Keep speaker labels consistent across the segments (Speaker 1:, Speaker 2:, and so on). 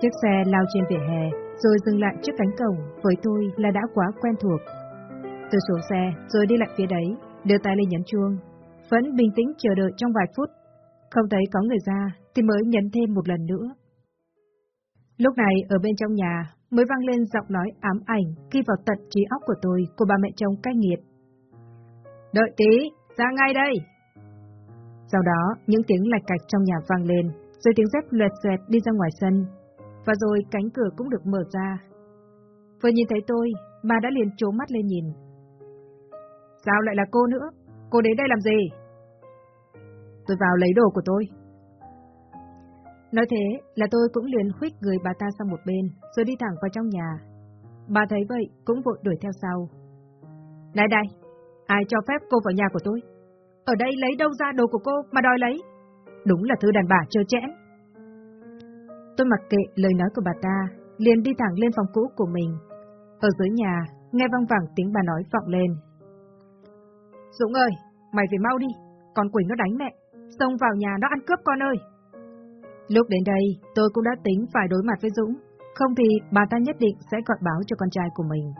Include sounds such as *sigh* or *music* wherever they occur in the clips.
Speaker 1: Chiếc xe lao trên vỉa hè, rồi dừng lại trước cánh cổng, với tôi là đã quá quen thuộc. Tôi xuống xe, rồi đi lại phía đấy, đưa tay lên nhấn chuông. Vẫn bình tĩnh chờ đợi trong vài phút. Không thấy có người ra, thì mới nhấn thêm một lần nữa. Lúc này, ở bên trong nhà, mới vang lên giọng nói ám ảnh khi vào tận trí óc của tôi của bà mẹ chồng cay nghiệt. Đợi tí, ra ngay đây! Sau đó, những tiếng lạch cạch trong nhà vang lên, rồi tiếng dép lẹt xoẹt đi ra ngoài sân, và rồi cánh cửa cũng được mở ra. Vừa nhìn thấy tôi, bà đã liền trố mắt lên nhìn. Sao lại là cô nữa? Cô đến đây làm gì? Tôi vào lấy đồ của tôi. Nói thế là tôi cũng liền khuých người bà ta sang một bên, rồi đi thẳng vào trong nhà. Bà thấy vậy cũng vội đuổi theo sau. Này đây, ai cho phép cô vào nhà của tôi? Ở đây lấy đâu ra đồ của cô mà đòi lấy? Đúng là thư đàn bà chơ chẽn. Tôi mặc kệ lời nói của bà ta, liền đi thẳng lên phòng cũ của mình. Ở dưới nhà, nghe văng vẳng tiếng bà nói vọng lên. Dũng ơi, mày phải mau đi, con Quỳnh nó đánh mẹ, xông vào nhà nó ăn cướp con ơi. Lúc đến đây, tôi cũng đã tính phải đối mặt với Dũng, không thì bà ta nhất định sẽ gọi báo cho con trai của mình.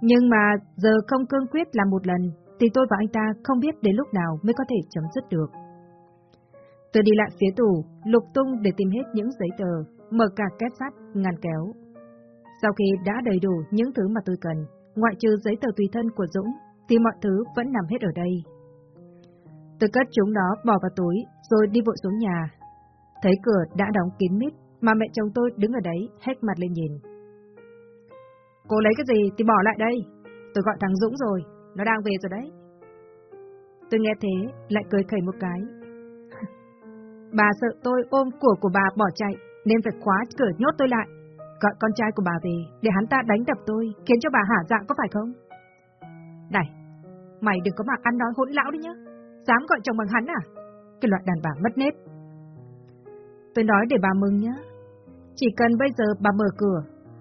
Speaker 1: Nhưng mà giờ không cương quyết làm một lần, thì tôi và anh ta không biết đến lúc nào mới có thể chấm dứt được. Tôi đi lại phía tủ, lục tung để tìm hết những giấy tờ, mở cả két sắt, ngăn kéo. Sau khi đã đầy đủ những thứ mà tôi cần, ngoại trừ giấy tờ tùy thân của Dũng, thì mọi thứ vẫn nằm hết ở đây. Tôi cất chúng đó bỏ vào túi, rồi đi vội xuống nhà. Thấy cửa đã đóng kín mít, mà mẹ chồng tôi đứng ở đấy, hết mặt lên nhìn. Cô lấy cái gì thì bỏ lại đây. Tôi gọi thằng Dũng rồi, nó đang về rồi đấy. Tôi nghe thế, lại cười khẩy một cái. *laughs* bà sợ tôi ôm của của bà bỏ chạy, nên phải khóa cửa nhốt tôi lại. Gọi con trai của bà về, để hắn ta đánh đập tôi, khiến cho bà hả dạng có phải không? Này, mày đừng có mà ăn nói hỗn lão đi nhá. Dám gọi chồng bằng hắn à? Cái loại đàn bà mất nết. Tôi nói để bà mừng nhá. Chỉ cần bây giờ bà mở cửa,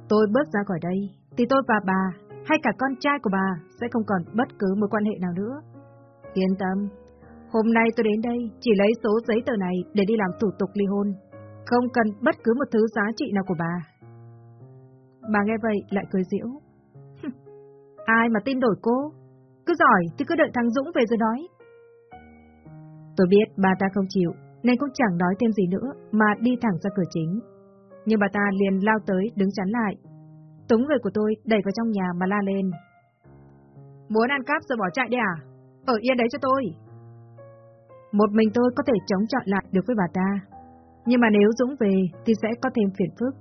Speaker 1: tôi bước ra khỏi đây, thì tôi và bà, hay cả con trai của bà, sẽ không còn bất cứ mối quan hệ nào nữa. Yên tâm, hôm nay tôi đến đây chỉ lấy số giấy tờ này để đi làm thủ tục ly hôn, không cần bất cứ một thứ giá trị nào của bà. Bà nghe vậy lại cười giễu. Ai mà tin đổi cô? Cứ giỏi thì cứ đợi thằng Dũng về rồi nói. Tôi biết bà ta không chịu, nên cũng chẳng nói thêm gì nữa mà đi thẳng ra cửa chính. Nhưng bà ta liền lao tới đứng chắn lại. Túng người của tôi đẩy vào trong nhà mà la lên. Muốn ăn cắp rồi bỏ chạy đi à? Ở yên đấy cho tôi. Một mình tôi có thể chống chọi lại được với bà ta. Nhưng mà nếu Dũng về thì sẽ có thêm phiền phức.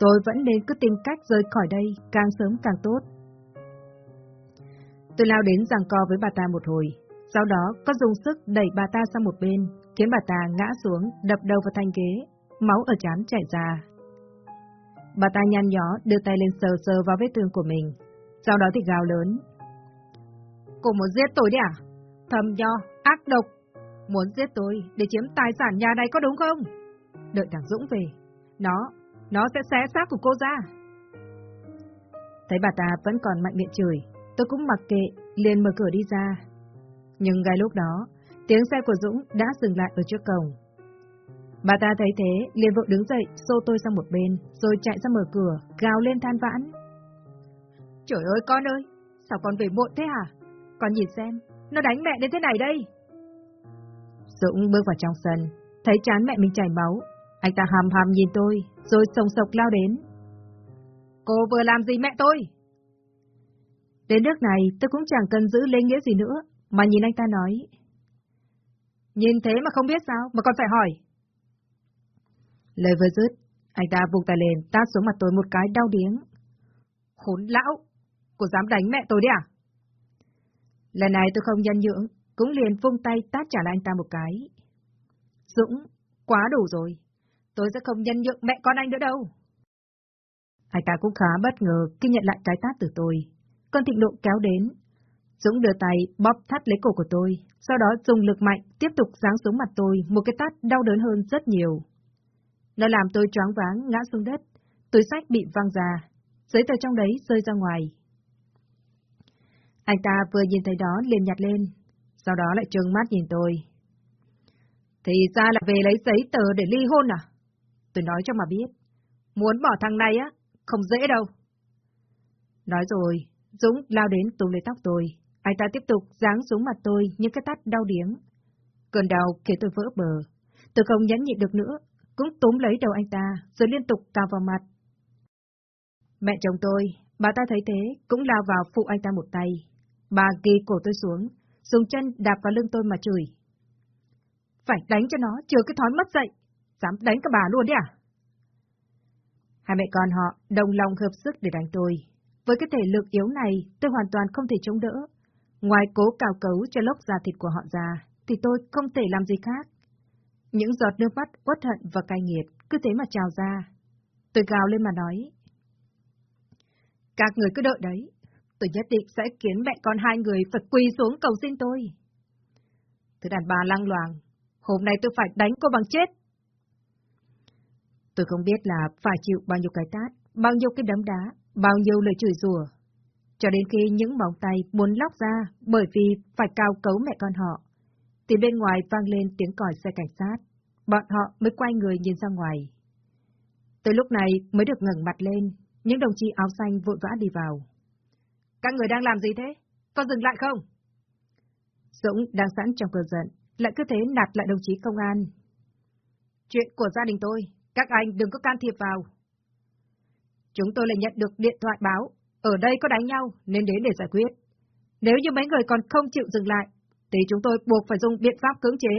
Speaker 1: Tôi vẫn nên cứ tìm cách rời khỏi đây càng sớm càng tốt. Tôi lao đến giằng co với bà ta một hồi, sau đó có dùng sức đẩy bà ta sang một bên, khiến bà ta ngã xuống, đập đầu vào thanh ghế, máu ở trán chảy ra. Bà ta nhăn nhó đưa tay lên sờ sờ vào vết thương của mình, sau đó thì gào lớn. Cô muốn giết tôi đi à? Thầm nho, ác độc. Muốn giết tôi để chiếm tài sản nhà này có đúng không? Đợi thằng Dũng về, nó, nó sẽ xé xác của cô ra. Thấy bà ta vẫn còn mạnh miệng chửi, tôi cũng mặc kệ, liền mở cửa đi ra. Nhưng ngay lúc đó, tiếng xe của Dũng đã dừng lại ở trước cổng. Bà ta thấy thế, liền vội đứng dậy, xô tôi sang một bên, rồi chạy ra mở cửa, gào lên than vãn. Trời ơi con ơi, sao con về muộn thế hả? Con nhìn xem, nó đánh mẹ đến thế này đây. Dũng bước vào trong sân, thấy chán mẹ mình chảy máu. Anh ta hàm hàm nhìn tôi, rồi sồng sộc lao đến. Cô vừa làm gì mẹ tôi? Đến nước này tôi cũng chẳng cần giữ lễ nghĩa gì nữa, mà nhìn anh ta nói. Nhìn thế mà không biết sao, mà còn phải hỏi. Lời vừa dứt, anh ta vùng tay lên, tát xuống mặt tôi một cái đau điếng. Khốn lão, cô dám đánh mẹ tôi đi à? Lần này tôi không nhân nhượng, cũng liền vung tay tát trả lại anh ta một cái. Dũng, quá đủ rồi, tôi sẽ không nhân nhượng mẹ con anh nữa đâu. Anh ta cũng khá bất ngờ khi nhận lại cái tát từ tôi. Con thịnh độ kéo đến. Dũng đưa tay bóp thắt lấy cổ của tôi, sau đó dùng lực mạnh tiếp tục giáng xuống mặt tôi một cái tát đau đớn hơn rất nhiều. Nó làm tôi choáng váng ngã xuống đất, túi sách bị văng ra, giấy tờ trong đấy rơi ra ngoài. Anh ta vừa nhìn thấy đó liền nhặt lên, sau đó lại trừng mắt nhìn tôi. Thì ra là về lấy giấy tờ để ly hôn à? Tôi nói cho mà biết, Muốn bỏ thằng này á, không dễ đâu. Nói rồi, Dũng lao đến túm lấy tóc tôi. Anh ta tiếp tục giáng xuống mặt tôi những cái tát đau điếng. Cơn đau khiến tôi vỡ bờ. Tôi không nhẫn nhịn được nữa, cũng túm lấy đầu anh ta, rồi liên tục cào vào mặt. Mẹ chồng tôi, bà ta thấy thế, cũng lao vào phụ anh ta một tay. Bà ghi cổ tôi xuống, dùng chân đạp vào lưng tôi mà chửi. Phải đánh cho nó, chưa cái thói mất dậy. Dám đánh cả bà luôn đấy à? Hai mẹ con họ đồng lòng hợp sức để đánh tôi. Với cái thể lực yếu này, tôi hoàn toàn không thể chống đỡ. Ngoài cố cào cấu cho lốc da thịt của họ ra, thì tôi không thể làm gì khác. Những giọt nước mắt uất hận và cay nghiệt cứ thế mà trào ra. Tôi gào lên mà nói. Các người cứ đợi đấy, tôi nhất định sẽ khiến mẹ con hai người phải quỳ xuống cầu xin tôi. Thứ đàn bà lăng loàng, hôm nay tôi phải đánh cô bằng chết. Tôi không biết là phải chịu bao nhiêu cái tát, bao nhiêu cái đấm đá, bao nhiêu lời chửi rủa, cho đến khi những móng tay muốn lóc ra bởi vì phải cao cấu mẹ con họ, thì bên ngoài vang lên tiếng còi xe cảnh sát. Bọn họ mới quay người nhìn ra ngoài. Tới lúc này mới được ngẩng mặt lên, những đồng chí áo xanh vội vã đi vào. Các người đang làm gì thế? Có dừng lại không? Dũng đang sẵn trong cơn giận, lại cứ thế nạt lại đồng chí công an. Chuyện của gia đình tôi, các anh đừng có can thiệp vào. Chúng tôi lại nhận được điện thoại báo, ở đây có đánh nhau nên đến để giải quyết. Nếu như mấy người còn không chịu dừng lại, thì chúng tôi buộc phải dùng biện pháp cưỡng chế.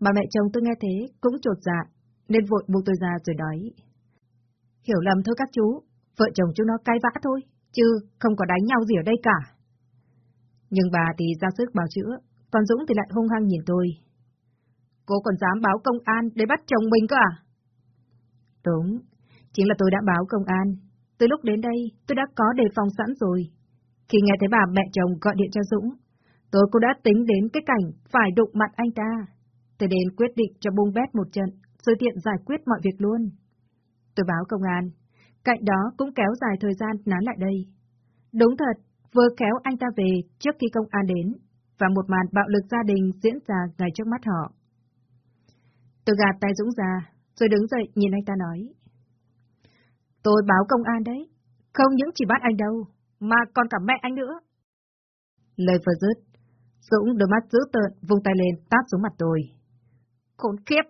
Speaker 1: Bà mẹ chồng tôi nghe thế cũng trột dạ, nên vội buông tôi ra rồi nói. Hiểu lầm thôi các chú, vợ chồng chúng nó cay vã thôi, chứ không có đánh nhau gì ở đây cả. Nhưng bà thì ra sức bào chữa, còn Dũng thì lại hung hăng nhìn tôi. Cô còn dám báo công an để bắt chồng mình cơ à? Đúng, chính là tôi đã báo công an. Từ lúc đến đây, tôi đã có đề phòng sẵn rồi. Khi nghe thấy bà mẹ chồng gọi điện cho Dũng, tôi cũng đã tính đến cái cảnh phải đụng mặt anh ta. Tôi đến quyết định cho bung bét một trận, rồi tiện giải quyết mọi việc luôn. Tôi báo công an, cạnh đó cũng kéo dài thời gian nán lại đây. Đúng thật, vừa kéo anh ta về trước khi công an đến, và một màn bạo lực gia đình diễn ra ngay trước mắt họ. Tôi gạt tay Dũng ra, rồi đứng dậy nhìn anh ta nói. Tôi báo công an đấy, không những chỉ bắt anh đâu, mà còn cả mẹ anh nữa. Lời vừa dứt, Dũng đôi mắt dữ tợn vung tay lên tát xuống mặt tôi. Khốn khiếp,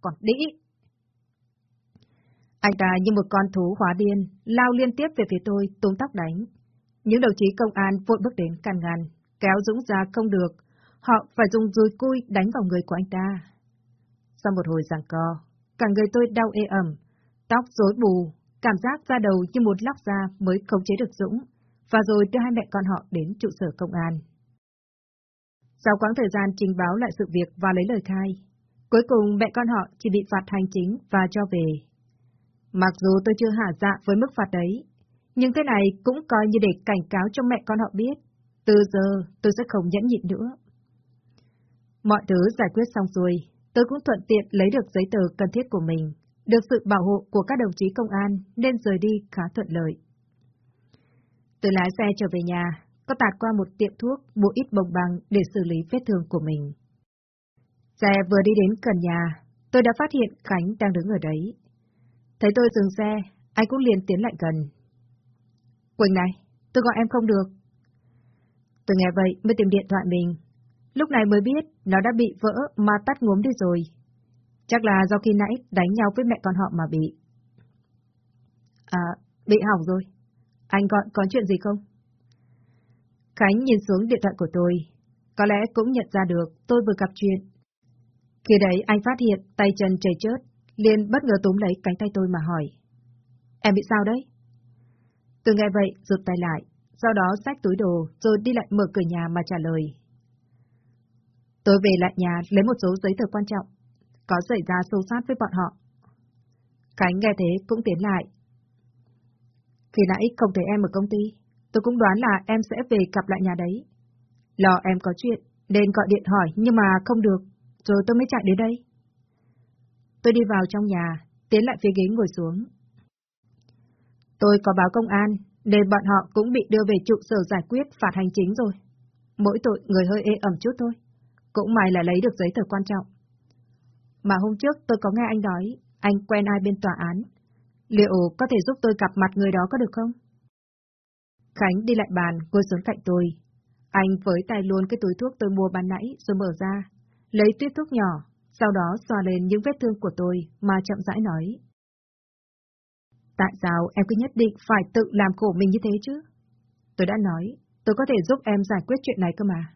Speaker 1: còn đĩ. Anh ta như một con thú hóa điên, lao liên tiếp về phía tôi, túm tóc đánh. Những đồng chí công an vội bước đến can ngăn, kéo Dũng ra không được, họ phải dùng dùi cui đánh vào người của anh ta. Sau một hồi giằng co, cả người tôi đau ê ẩm, tóc rối bù, cảm giác ra đầu như một lóc da mới khống chế được Dũng, và rồi đưa hai mẹ con họ đến trụ sở công an. Sau quãng thời gian trình báo lại sự việc và lấy lời khai, cuối cùng mẹ con họ chỉ bị phạt hành chính và cho về. Mặc dù tôi chưa hạ dạ với mức phạt đấy, nhưng thế này cũng coi như để cảnh cáo cho mẹ con họ biết, từ giờ tôi sẽ không nhẫn nhịn nữa. Mọi thứ giải quyết xong rồi, tôi cũng thuận tiện lấy được giấy tờ cần thiết của mình, được sự bảo hộ của các đồng chí công an nên rời đi khá thuận lợi. Tôi lái xe trở về nhà, có tạt qua một tiệm thuốc mua ít bồng bằng để xử lý vết thương của mình. Xe vừa đi đến gần nhà, tôi đã phát hiện Khánh đang đứng ở đấy. Thấy tôi dừng xe, anh cũng liền tiến lại gần. Quỳnh này, tôi gọi em không được. Tôi nghe vậy mới tìm điện thoại mình. Lúc này mới biết nó đã bị vỡ mà tắt ngốm đi rồi. Chắc là do khi nãy đánh nhau với mẹ con họ mà bị. À, bị hỏng rồi. Anh gọi có chuyện gì không? Khánh nhìn xuống điện thoại của tôi. Có lẽ cũng nhận ra được tôi vừa gặp chuyện. Khi đấy anh phát hiện tay chân chảy chớt, liền bất ngờ túm lấy cánh tay tôi mà hỏi. Em bị sao đấy? Tôi nghe vậy, rụt tay lại, sau đó xách túi đồ, rồi đi lại mở cửa nhà mà trả lời. Tôi về lại nhà lấy một số giấy tờ quan trọng, có xảy ra sâu sát với bọn họ. Khánh nghe thế cũng tiến lại. Khi nãy không thấy em ở công ty, tôi cũng đoán là em sẽ về gặp lại nhà đấy. Lo em có chuyện, nên gọi điện hỏi nhưng mà không được, rồi tôi mới chạy đến đây. Tôi đi vào trong nhà, tiến lại phía ghế ngồi xuống. Tôi có báo công an, nên bọn họ cũng bị đưa về trụ sở giải quyết phạt hành chính rồi. Mỗi tội người hơi ê ẩm chút thôi. Cũng may là lấy được giấy tờ quan trọng. Mà hôm trước tôi có nghe anh nói, anh quen ai bên tòa án. Liệu có thể giúp tôi gặp mặt người đó có được không? Khánh đi lại bàn, ngồi xuống cạnh tôi. Anh với tay luôn cái túi thuốc tôi mua ban nãy rồi mở ra, lấy tuyết thuốc nhỏ, sau đó xoa lên những vết thương của tôi mà chậm rãi nói. Tại sao em cứ nhất định phải tự làm khổ mình như thế chứ? Tôi đã nói, tôi có thể giúp em giải quyết chuyện này cơ mà.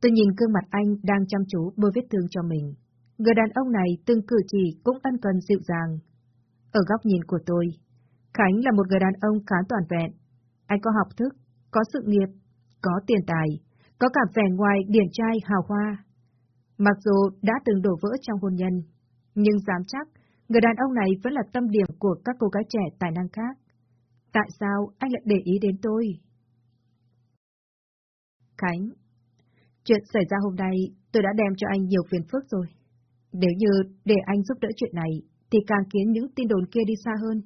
Speaker 1: Tôi nhìn gương mặt anh đang chăm chú bôi vết thương cho mình. Người đàn ông này từng cử chỉ cũng ân cần dịu dàng. Ở góc nhìn của tôi, Khánh là một người đàn ông khá toàn vẹn. Anh có học thức, có sự nghiệp, có tiền tài, có cả vẻ ngoài điển trai hào hoa. Mặc dù đã từng đổ vỡ trong hôn nhân, nhưng dám chắc người đàn ông này vẫn là tâm điểm của các cô gái trẻ tài năng khác. Tại sao anh lại để ý đến tôi? Khánh, chuyện xảy ra hôm nay tôi đã đem cho anh nhiều phiền phức rồi. Nếu như để anh giúp đỡ chuyện này, thì càng khiến những tin đồn kia đi xa hơn.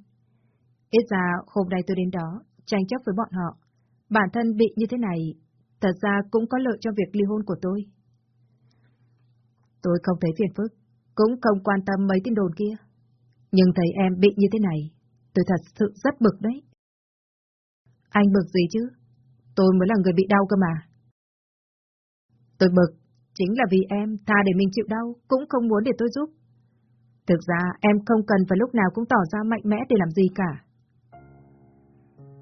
Speaker 1: Ít ra hôm nay tôi đến đó, tranh chấp với bọn họ. Bản thân bị như thế này, thật ra cũng có lợi cho việc ly hôn của tôi. Tôi không thấy phiền phức, cũng không quan tâm mấy tin đồn kia. Nhưng thấy em bị như thế này, tôi thật sự rất bực đấy. Anh bực gì chứ? Tôi mới là người bị đau cơ mà. Tôi bực, chính là vì em tha để mình chịu đau, cũng không muốn để tôi giúp. Thực ra em không cần phải lúc nào cũng tỏ ra mạnh mẽ để làm gì cả.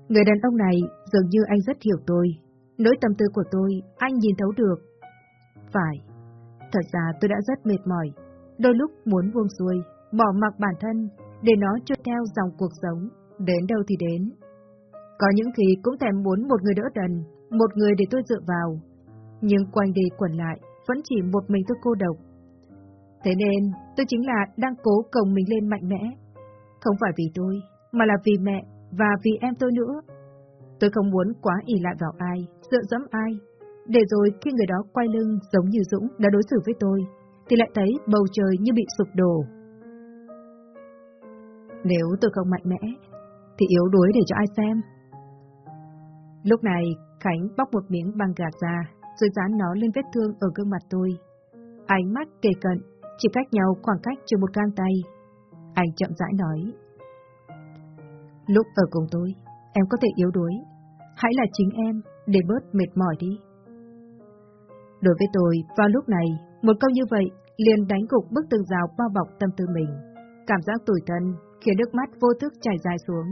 Speaker 1: Người đàn ông này dường như anh rất hiểu tôi. Nỗi tâm tư của tôi, anh nhìn thấu được. Phải, thật ra tôi đã rất mệt mỏi. Đôi lúc muốn buông xuôi, bỏ mặc bản thân, để nó trôi theo dòng cuộc sống, đến đâu thì đến. Có những khi cũng thèm muốn một người đỡ đần, một người để tôi dựa vào. Nhưng quanh đi quẩn lại, vẫn chỉ một mình tôi cô độc. Thế nên, tôi chính là đang cố cồng mình lên mạnh mẽ. Không phải vì tôi, mà là vì mẹ và vì em tôi nữa. Tôi không muốn quá ỉ lại vào ai, dựa dẫm ai, để rồi khi người đó quay lưng giống như Dũng đã đối xử với tôi, thì lại thấy bầu trời như bị sụp đổ. Nếu tôi không mạnh mẽ, thì yếu đuối để cho ai xem. Lúc này, Khánh bóc một miếng băng gạc ra, rồi dán nó lên vết thương ở gương mặt tôi. Ánh mắt kề cận, chỉ cách nhau khoảng cách chừng một gang tay. Anh chậm rãi nói. Lúc ở cùng tôi, em có thể yếu đuối. Hãy là chính em, để bớt mệt mỏi đi. Đối với tôi, vào lúc này, một câu như vậy liền đánh gục bức tường rào bao bọc tâm tư mình. Cảm giác tủi thân khiến nước mắt vô thức chảy dài xuống.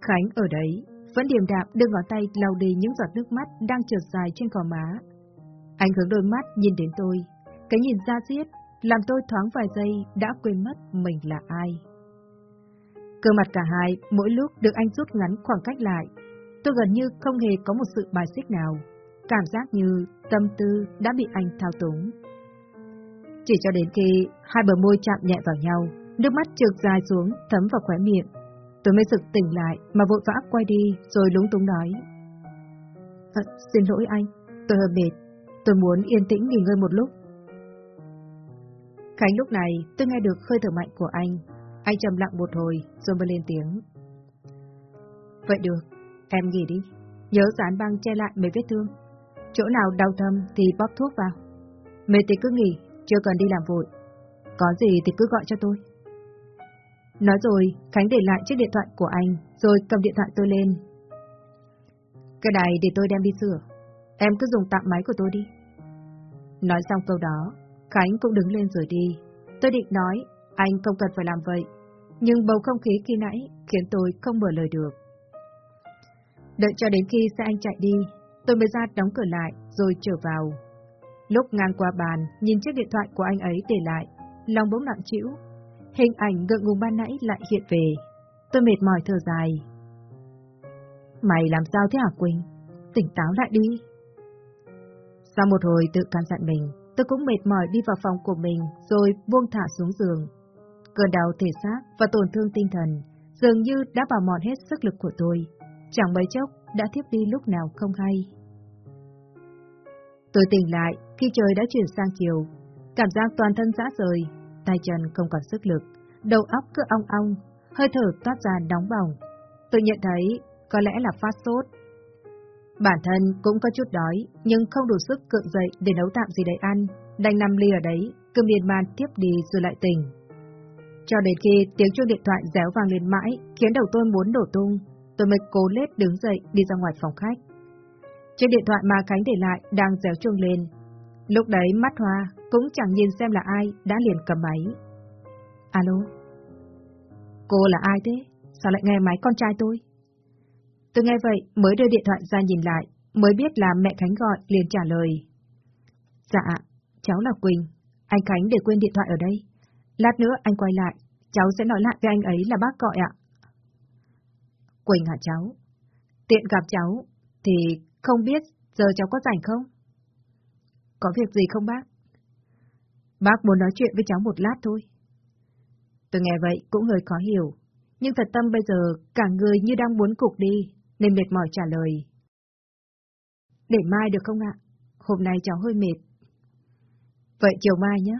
Speaker 1: Khánh ở đấy, vẫn điềm đạm đưa ngón tay lau đi những giọt nước mắt đang trượt dài trên gò má. Anh hướng đôi mắt nhìn đến tôi, cái nhìn ra diết, làm tôi thoáng vài giây đã quên mất mình là ai. Cơ mặt cả hai mỗi lúc được anh rút ngắn khoảng cách lại. Tôi gần như không hề có một sự bài xích nào. Cảm giác như tâm tư đã bị anh thao túng. Chỉ cho đến khi hai bờ môi chạm nhẹ vào nhau, nước mắt trượt dài xuống, thấm vào khóe miệng. Tôi mới sực tỉnh lại mà vội vã quay đi rồi lúng túng nói. À, xin lỗi anh, tôi hơi mệt. Tôi muốn yên tĩnh nghỉ ngơi một lúc. Khánh lúc này tôi nghe được hơi thở mạnh của anh, anh trầm lặng một hồi, rồi mới lên tiếng. Vậy được, em nghỉ đi. Nhớ dán băng che lại mấy vết thương. Chỗ nào đau thâm thì bóp thuốc vào. Mệt thì cứ nghỉ, chưa cần đi làm vội. Có gì thì cứ gọi cho tôi. Nói rồi, Khánh để lại chiếc điện thoại của anh, rồi cầm điện thoại tôi lên. Cái này để tôi đem đi sửa. Em cứ dùng tạm máy của tôi đi. Nói xong câu đó, Khánh cũng đứng lên rồi đi. Tôi định nói, anh không cần phải làm vậy, nhưng bầu không khí khi nãy khiến tôi không mở lời được. Đợi cho đến khi xe anh chạy đi, tôi mới ra đóng cửa lại rồi trở vào. Lúc ngang qua bàn, nhìn chiếc điện thoại của anh ấy để lại, lòng bỗng nặng chịu. Hình ảnh ngượng ngùng ban nãy lại hiện về. Tôi mệt mỏi thở dài. Mày làm sao thế hả Quỳnh? Tỉnh táo lại đi. Sau một hồi tự can dặn mình, tôi cũng mệt mỏi đi vào phòng của mình rồi buông thả xuống giường. Cơn đau thể xác và tổn thương tinh thần dường như đã bào mòn hết sức lực của tôi. Chẳng mấy chốc đã thiếp đi lúc nào không hay. Tôi tỉnh lại khi trời đã chuyển sang chiều. Cảm giác toàn thân rã rời, tay chân không còn sức lực, đầu óc cứ ong ong, hơi thở toát ra nóng bỏng. Tôi nhận thấy có lẽ là phát sốt. Bản thân cũng có chút đói, nhưng không đủ sức cưỡng dậy để nấu tạm gì để ăn, đành nằm ly ở đấy, cứ miên man tiếp đi rồi lại tỉnh. Cho đến khi tiếng chuông điện thoại réo vang lên mãi, khiến đầu tôi muốn đổ tung, tôi mới cố lết đứng dậy đi ra ngoài phòng khách. Chiếc điện thoại mà Khánh để lại đang réo chuông lên. Lúc đấy mắt hoa cũng chẳng nhìn xem là ai đã liền cầm máy. Alo? Cô là ai thế? Sao lại nghe máy con trai tôi? Tôi nghe vậy mới đưa điện thoại ra nhìn lại, mới biết là mẹ Khánh gọi liền trả lời. Dạ, cháu là Quỳnh, anh Khánh để quên điện thoại ở đây. Lát nữa anh quay lại, cháu sẽ nói lại với anh ấy là bác gọi ạ. Quỳnh hả cháu? Tiện gặp cháu, thì không biết giờ cháu có rảnh không? Có việc gì không bác? Bác muốn nói chuyện với cháu một lát thôi. Tôi nghe vậy cũng hơi khó hiểu, nhưng thật tâm bây giờ cả người như đang muốn cục đi, nên mệt mỏi trả lời. Để mai được không ạ? Hôm nay cháu hơi mệt. Vậy chiều mai nhé,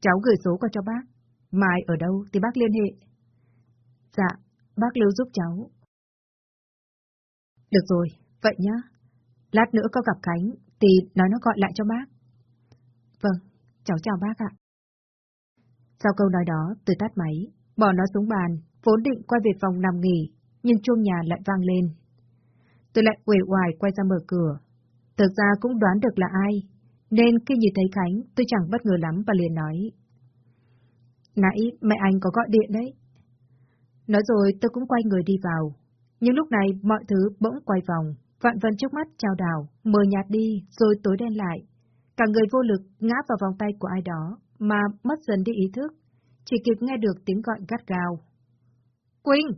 Speaker 1: cháu gửi số qua cho bác. Mai ở đâu thì bác liên hệ. Dạ, bác lưu giúp cháu. Được rồi, vậy nhá. Lát nữa có gặp Khánh thì nói nó gọi lại cho bác. Vâng, cháu chào bác ạ. Sau câu nói đó, tôi tắt máy, bỏ nó xuống bàn, vốn định quay về phòng nằm nghỉ, nhưng chuông nhà lại vang lên. Tôi lại quể hoài quay ra mở cửa. Thực ra cũng đoán được là ai, nên khi nhìn thấy Khánh, tôi chẳng bất ngờ lắm và liền nói. Nãy mẹ anh có gọi điện đấy. Nói rồi tôi cũng quay người đi vào. Nhưng lúc này mọi thứ bỗng quay vòng, vạn vân trước mắt trao đảo, mờ nhạt đi rồi tối đen lại. Cả người vô lực ngã vào vòng tay của ai đó mà mất dần đi ý thức, chỉ kịp nghe được tiếng gọi gắt gao. Quỳnh!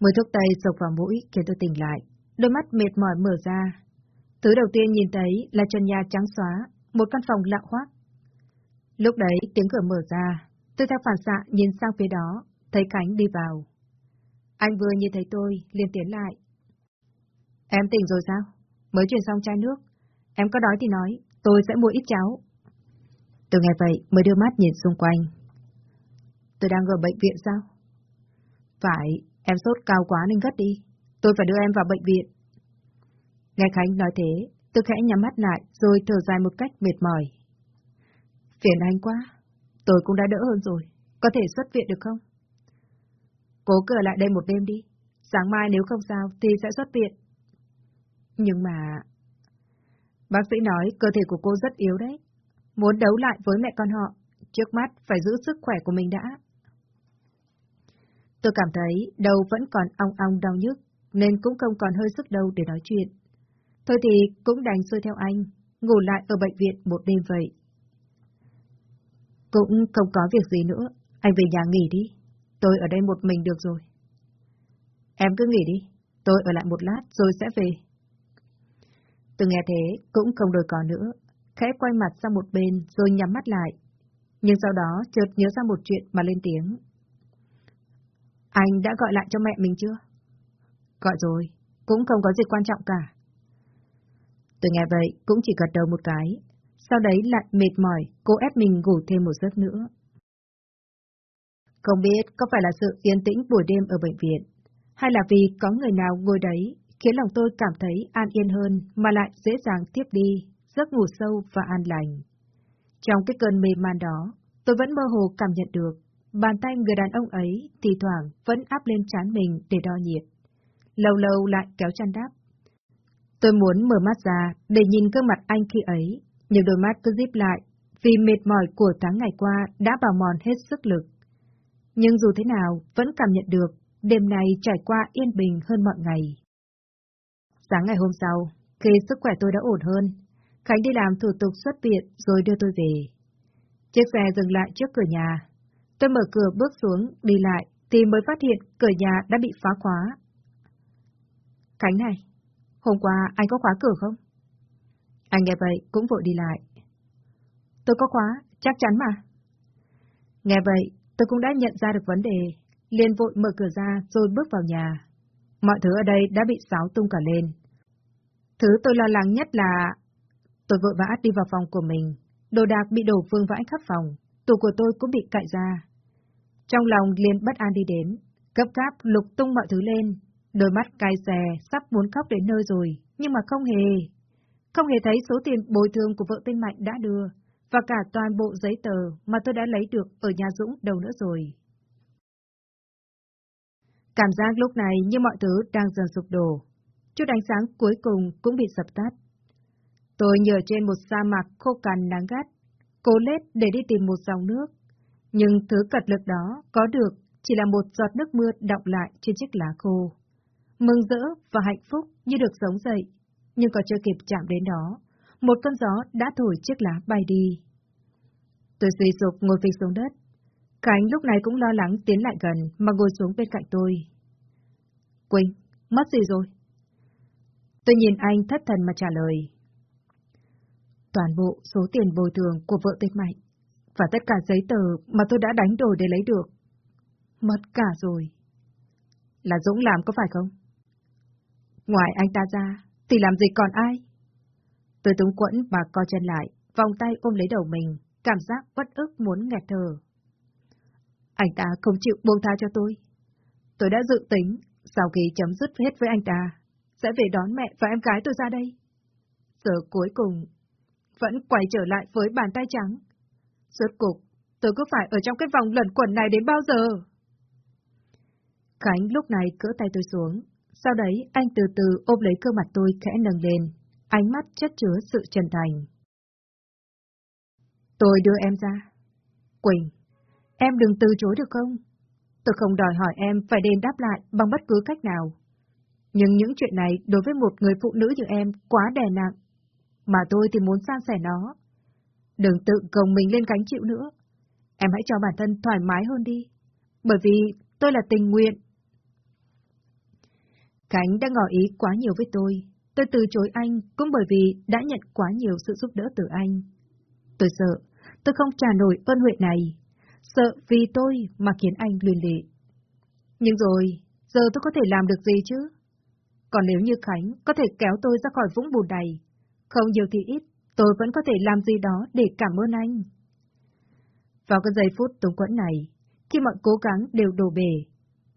Speaker 1: Mùi thuốc tây sộc vào mũi khiến tôi tỉnh lại, đôi mắt mệt mỏi mở ra. Thứ đầu tiên nhìn thấy là trần nhà trắng xóa, một căn phòng lạ hoác. Lúc đấy tiếng cửa mở ra, tôi theo phản xạ nhìn sang phía đó, thấy Khánh đi vào. Anh vừa nhìn thấy tôi, liền tiến lại. Em tỉnh rồi sao? Mới chuyển xong chai nước. Em có đói thì nói, tôi sẽ mua ít cháo. Tôi nghe vậy mới đưa mắt nhìn xung quanh. Tôi đang ở bệnh viện sao? Phải, Em sốt cao quá nên gất đi. Tôi phải đưa em vào bệnh viện. Nghe Khánh nói thế, tôi khẽ nhắm mắt lại rồi thở dài một cách mệt mỏi. Phiền anh quá. Tôi cũng đã đỡ hơn rồi. Có thể xuất viện được không? Cố cửa lại đây một đêm đi. Sáng mai nếu không sao thì sẽ xuất viện. Nhưng mà... Bác sĩ nói cơ thể của cô rất yếu đấy. Muốn đấu lại với mẹ con họ, trước mắt phải giữ sức khỏe của mình đã. Tôi cảm thấy đầu vẫn còn ong ong đau nhức, nên cũng không còn hơi sức đâu để nói chuyện. Thôi thì cũng đành xuôi theo anh, ngủ lại ở bệnh viện một đêm vậy. Cũng không có việc gì nữa, anh về nhà nghỉ đi. Tôi ở đây một mình được rồi. Em cứ nghỉ đi, tôi ở lại một lát rồi sẽ về. Tôi nghe thế cũng không đổi có nữa, khẽ quay mặt sang một bên rồi nhắm mắt lại. Nhưng sau đó chợt nhớ ra một chuyện mà lên tiếng. Anh đã gọi lại cho mẹ mình chưa? Gọi rồi, cũng không có gì quan trọng cả. Tôi nghe vậy cũng chỉ gật đầu một cái, sau đấy lại mệt mỏi, cố ép mình ngủ thêm một giấc nữa. Không biết có phải là sự yên tĩnh buổi đêm ở bệnh viện, hay là vì có người nào ngồi đấy khiến lòng tôi cảm thấy an yên hơn mà lại dễ dàng tiếp đi, giấc ngủ sâu và an lành. Trong cái cơn mê man đó, tôi vẫn mơ hồ cảm nhận được Bàn tay người đàn ông ấy thì thoảng vẫn áp lên trán mình để đo nhiệt. Lâu lâu lại kéo chăn đáp. Tôi muốn mở mắt ra để nhìn gương mặt anh khi ấy, nhưng đôi mắt cứ díp lại vì mệt mỏi của tháng ngày qua đã bào mòn hết sức lực. Nhưng dù thế nào, vẫn cảm nhận được đêm này trải qua yên bình hơn mọi ngày. Sáng ngày hôm sau, khi sức khỏe tôi đã ổn hơn, Khánh đi làm thủ tục xuất viện rồi đưa tôi về. Chiếc xe dừng lại trước cửa nhà, Tôi mở cửa bước xuống, đi lại, thì mới phát hiện cửa nhà đã bị phá khóa. Khánh này, hôm qua anh có khóa cửa không? Anh nghe vậy cũng vội đi lại. Tôi có khóa, chắc chắn mà. Nghe vậy, tôi cũng đã nhận ra được vấn đề, liền vội mở cửa ra rồi bước vào nhà. Mọi thứ ở đây đã bị xáo tung cả lên. Thứ tôi lo lắng nhất là... Tôi vội vã đi vào phòng của mình, đồ đạc bị đổ vương vãi khắp phòng, tủ của tôi cũng bị cạy ra. Trong lòng liền bất an đi đến, cấp cáp lục tung mọi thứ lên, Đôi mắt cay xè, sắp muốn khóc đến nơi rồi, nhưng mà không hề. Không hề thấy số tiền bồi thường của vợ tên Mạnh đã đưa, và cả toàn bộ giấy tờ mà tôi đã lấy được ở nhà Dũng đâu nữa rồi. Cảm giác lúc này như mọi thứ đang dần sụp đổ. Chút ánh sáng cuối cùng cũng bị sập tắt. Tôi nhờ trên một sa mạc khô cằn nắng gắt, cố lết để đi tìm một dòng nước. Nhưng thứ cật lực đó có được chỉ là một giọt nước mưa đọng lại trên chiếc lá khô. Mừng rỡ và hạnh phúc như được sống dậy, nhưng còn chưa kịp chạm đến đó, một cơn gió đã thổi chiếc lá bay đi. Tôi suy sụp ngồi phịch xuống đất. Khánh lúc này cũng lo lắng tiến lại gần mà ngồi xuống bên cạnh tôi. Quỳnh, mất gì rồi? Tôi nhìn anh thất thần mà trả lời. Toàn bộ số tiền bồi thường của vợ tên Mạnh và tất cả giấy tờ mà tôi đã đánh đổi để lấy được. Mất cả rồi. Là Dũng làm có phải không? Ngoài anh ta ra, thì làm gì còn ai? Tôi túng quẫn và co chân lại, vòng tay ôm lấy đầu mình, cảm giác bất ức muốn nghẹt thở. Anh ta không chịu buông tha cho tôi. Tôi đã dự tính, sau khi chấm dứt hết với anh ta, sẽ về đón mẹ và em gái tôi ra đây. Giờ cuối cùng, vẫn quay trở lại với bàn tay trắng. Rốt cục, tôi cứ phải ở trong cái vòng lẩn quẩn này đến bao giờ? Khánh lúc này cỡ tay tôi xuống, sau đấy anh từ từ ôm lấy cơ mặt tôi khẽ nâng lên, ánh mắt chất chứa sự chân thành. Tôi đưa em ra. Quỳnh, em đừng từ chối được không? Tôi không đòi hỏi em phải đền đáp lại bằng bất cứ cách nào. Nhưng những chuyện này đối với một người phụ nữ như em quá đè nặng. Mà tôi thì muốn san sẻ nó. Đừng tự gồng mình lên gánh chịu nữa. Em hãy cho bản thân thoải mái hơn đi. Bởi vì tôi là tình nguyện. Khánh đã ngỏ ý quá nhiều với tôi. Tôi từ chối anh cũng bởi vì đã nhận quá nhiều sự giúp đỡ từ anh. Tôi sợ, tôi không trả nổi ơn huệ này. Sợ vì tôi mà khiến anh luyện lệ. Nhưng rồi, giờ tôi có thể làm được gì chứ? Còn nếu như Khánh có thể kéo tôi ra khỏi vũng bùn đầy, không nhiều thì ít, tôi vẫn có thể làm gì đó để cảm ơn anh. Vào cái giây phút túng quẫn này, khi mọi cố gắng đều đổ bể,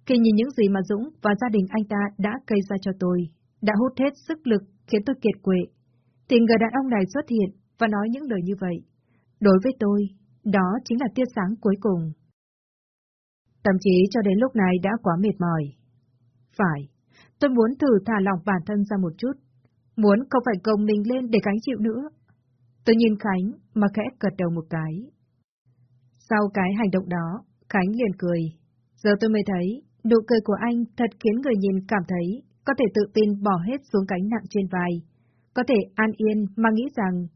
Speaker 1: khi nhìn những gì mà Dũng và gia đình anh ta đã gây ra cho tôi, đã hút hết sức lực khiến tôi kiệt quệ, thì người đàn ông này xuất hiện và nói những lời như vậy. Đối với tôi, đó chính là tia sáng cuối cùng. Tâm trí cho đến lúc này đã quá mệt mỏi. Phải, tôi muốn thử thả lỏng bản thân ra một chút, muốn không phải gồng mình lên để gánh chịu nữa. Tôi nhìn Khánh mà khẽ gật đầu một cái. Sau cái hành động đó, Khánh liền cười. Giờ tôi mới thấy, nụ cười của anh thật khiến người nhìn cảm thấy có thể tự tin bỏ hết xuống cánh nặng trên vai. Có thể an yên mà nghĩ rằng,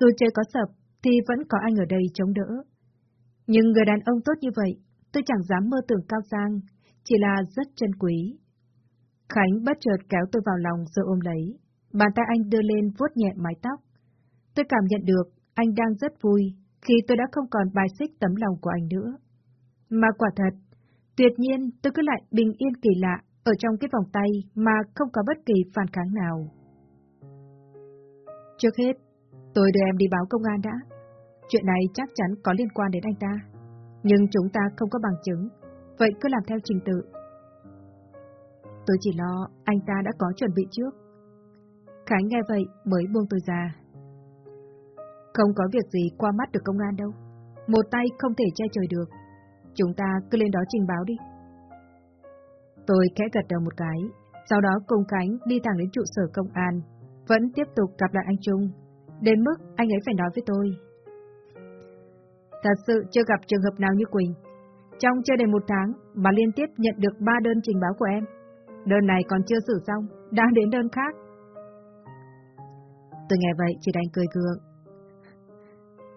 Speaker 1: dù chơi có sập, thì vẫn có anh ở đây chống đỡ. Nhưng người đàn ông tốt như vậy, tôi chẳng dám mơ tưởng cao sang, chỉ là rất chân quý. Khánh bất chợt kéo tôi vào lòng rồi ôm lấy, bàn tay anh đưa lên vuốt nhẹ mái tóc. Tôi cảm nhận được anh đang rất vui khi tôi đã không còn bài xích tấm lòng của anh nữa. Mà quả thật, tuyệt nhiên tôi cứ lại bình yên kỳ lạ ở trong cái vòng tay mà không có bất kỳ phản kháng nào. Trước hết, tôi đưa em đi báo công an đã. Chuyện này chắc chắn có liên quan đến anh ta. Nhưng chúng ta không có bằng chứng, vậy cứ làm theo trình tự. Tôi chỉ lo anh ta đã có chuẩn bị trước. Khánh nghe vậy mới buông tôi ra. Không có việc gì qua mắt được công an đâu. Một tay không thể che trời được. Chúng ta cứ lên đó trình báo đi. Tôi khẽ gật đầu một cái, sau đó cùng Khánh đi thẳng đến trụ sở công an, vẫn tiếp tục gặp lại anh Trung, đến mức anh ấy phải nói với tôi. Thật sự chưa gặp trường hợp nào như Quỳnh. Trong chưa đầy một tháng mà liên tiếp nhận được ba đơn trình báo của em. Đơn này còn chưa xử xong, đang đến đơn khác. Tôi nghe vậy chỉ đành cười gượng.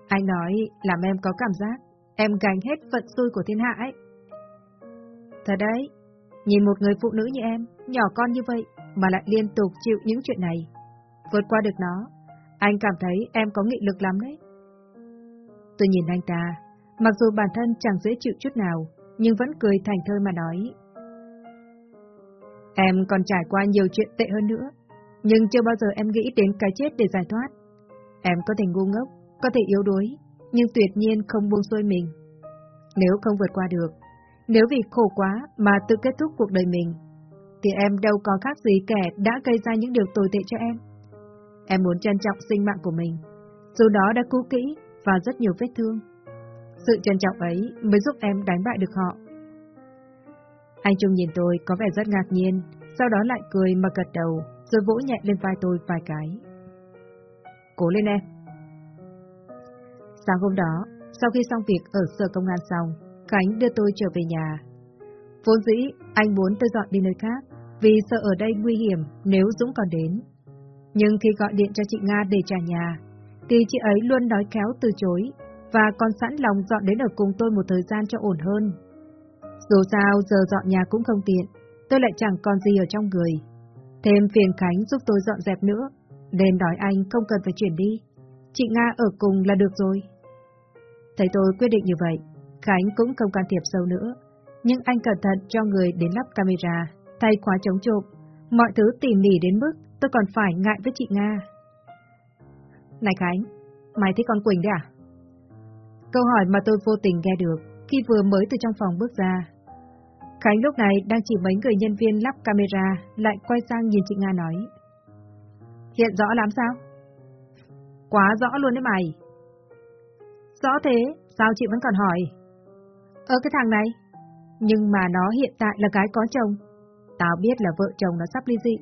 Speaker 1: Anh nói làm em có cảm giác em gánh hết vận xui của thiên hạ ấy. Thật đấy, nhìn một người phụ nữ như em, nhỏ con như vậy, mà lại liên tục chịu những chuyện này. Vượt qua được nó, anh cảm thấy em có nghị lực lắm đấy. Tôi nhìn anh ta, mặc dù bản thân chẳng dễ chịu chút nào, nhưng vẫn cười thành thơi mà nói. Em còn trải qua nhiều chuyện tệ hơn nữa, nhưng chưa bao giờ em nghĩ đến cái chết để giải thoát. Em có thể ngu ngốc, có thể yếu đuối, nhưng tuyệt nhiên không buông xuôi mình. Nếu không vượt qua được, nếu vì khổ quá mà tự kết thúc cuộc đời mình, thì em đâu có khác gì kẻ đã gây ra những điều tồi tệ cho em. Em muốn trân trọng sinh mạng của mình, dù đó đã cũ kỹ và rất nhiều vết thương. Sự trân trọng ấy mới giúp em đánh bại được họ. Anh Trung nhìn tôi có vẻ rất ngạc nhiên, sau đó lại cười mà gật đầu, rồi vỗ nhẹ lên vai tôi vài cái. Cố lên em. Sáng hôm đó, sau khi xong việc ở sở công an xong, Khánh đưa tôi trở về nhà. Vốn dĩ, anh muốn tôi dọn đi nơi khác, vì sợ ở đây nguy hiểm nếu Dũng còn đến. Nhưng khi gọi điện cho chị Nga để trả nhà, thì chị ấy luôn nói khéo từ chối, và còn sẵn lòng dọn đến ở cùng tôi một thời gian cho ổn hơn. Dù sao, giờ dọn nhà cũng không tiện, tôi lại chẳng còn gì ở trong người. Thêm phiền Khánh giúp tôi dọn dẹp nữa, nên nói anh không cần phải chuyển đi. Chị Nga ở cùng là được rồi. Thấy tôi quyết định như vậy, Khánh cũng không can thiệp sâu nữa, nhưng anh cẩn thận cho người đến lắp camera, thay khóa chống trộm, mọi thứ tỉ mỉ đến mức tôi còn phải ngại với chị Nga. Này Khánh, mày thấy con Quỳnh đấy à? Câu hỏi mà tôi vô tình nghe được khi vừa mới từ trong phòng bước ra. Khánh lúc này đang chỉ mấy người nhân viên lắp camera, lại quay sang nhìn chị Nga nói. Hiện rõ lắm sao? Quá rõ luôn đấy mày. Rõ thế, sao chị vẫn còn hỏi? Ở cái thằng này, nhưng mà nó hiện tại là gái có chồng. Tao biết là vợ chồng nó sắp ly dị.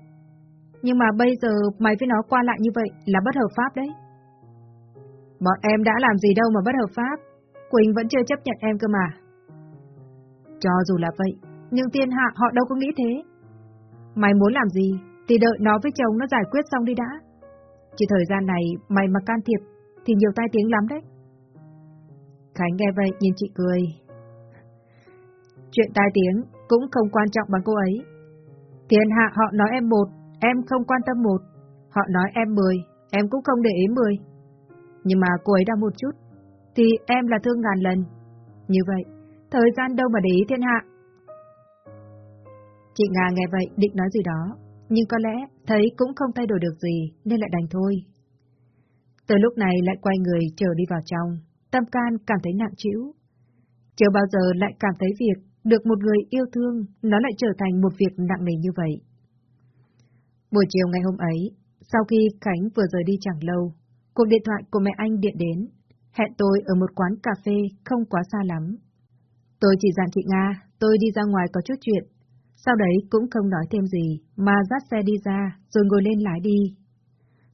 Speaker 1: Nhưng mà bây giờ mày với nó qua lại như vậy là bất hợp pháp đấy. Bọn em đã làm gì đâu mà bất hợp pháp. Quỳnh vẫn chưa chấp nhận em cơ mà. Cho dù là vậy, nhưng thiên hạ họ đâu có nghĩ thế. Mày muốn làm gì, thì đợi nó với chồng nó giải quyết xong đi đã. Chỉ thời gian này mày mà can thiệp, thì nhiều tai tiếng lắm đấy. Khánh nghe vậy nhìn chị cười. Chuyện tai tiếng cũng không quan trọng bằng cô ấy. Thiên hạ họ nói em một, em không quan tâm một. Họ nói em mười, em cũng không để ý mười. Nhưng mà cô ấy đã một chút, thì em là thương ngàn lần. Như vậy, thời gian đâu mà để ý thiên hạ. Chị Nga nghe vậy định nói gì đó, nhưng có lẽ thấy cũng không thay đổi được gì nên lại đành thôi. Từ lúc này lại quay người chờ đi vào trong, tâm can cảm thấy nặng trĩu. Chưa bao giờ lại cảm thấy việc được một người yêu thương nó lại trở thành một việc nặng nề như vậy. Buổi chiều ngày hôm ấy, sau khi Khánh vừa rời đi chẳng lâu, cuộc điện thoại của mẹ anh điện đến, hẹn tôi ở một quán cà phê không quá xa lắm. Tôi chỉ dặn chị Nga, tôi đi ra ngoài có chút chuyện, sau đấy cũng không nói thêm gì, mà dắt xe đi ra, rồi ngồi lên lái đi.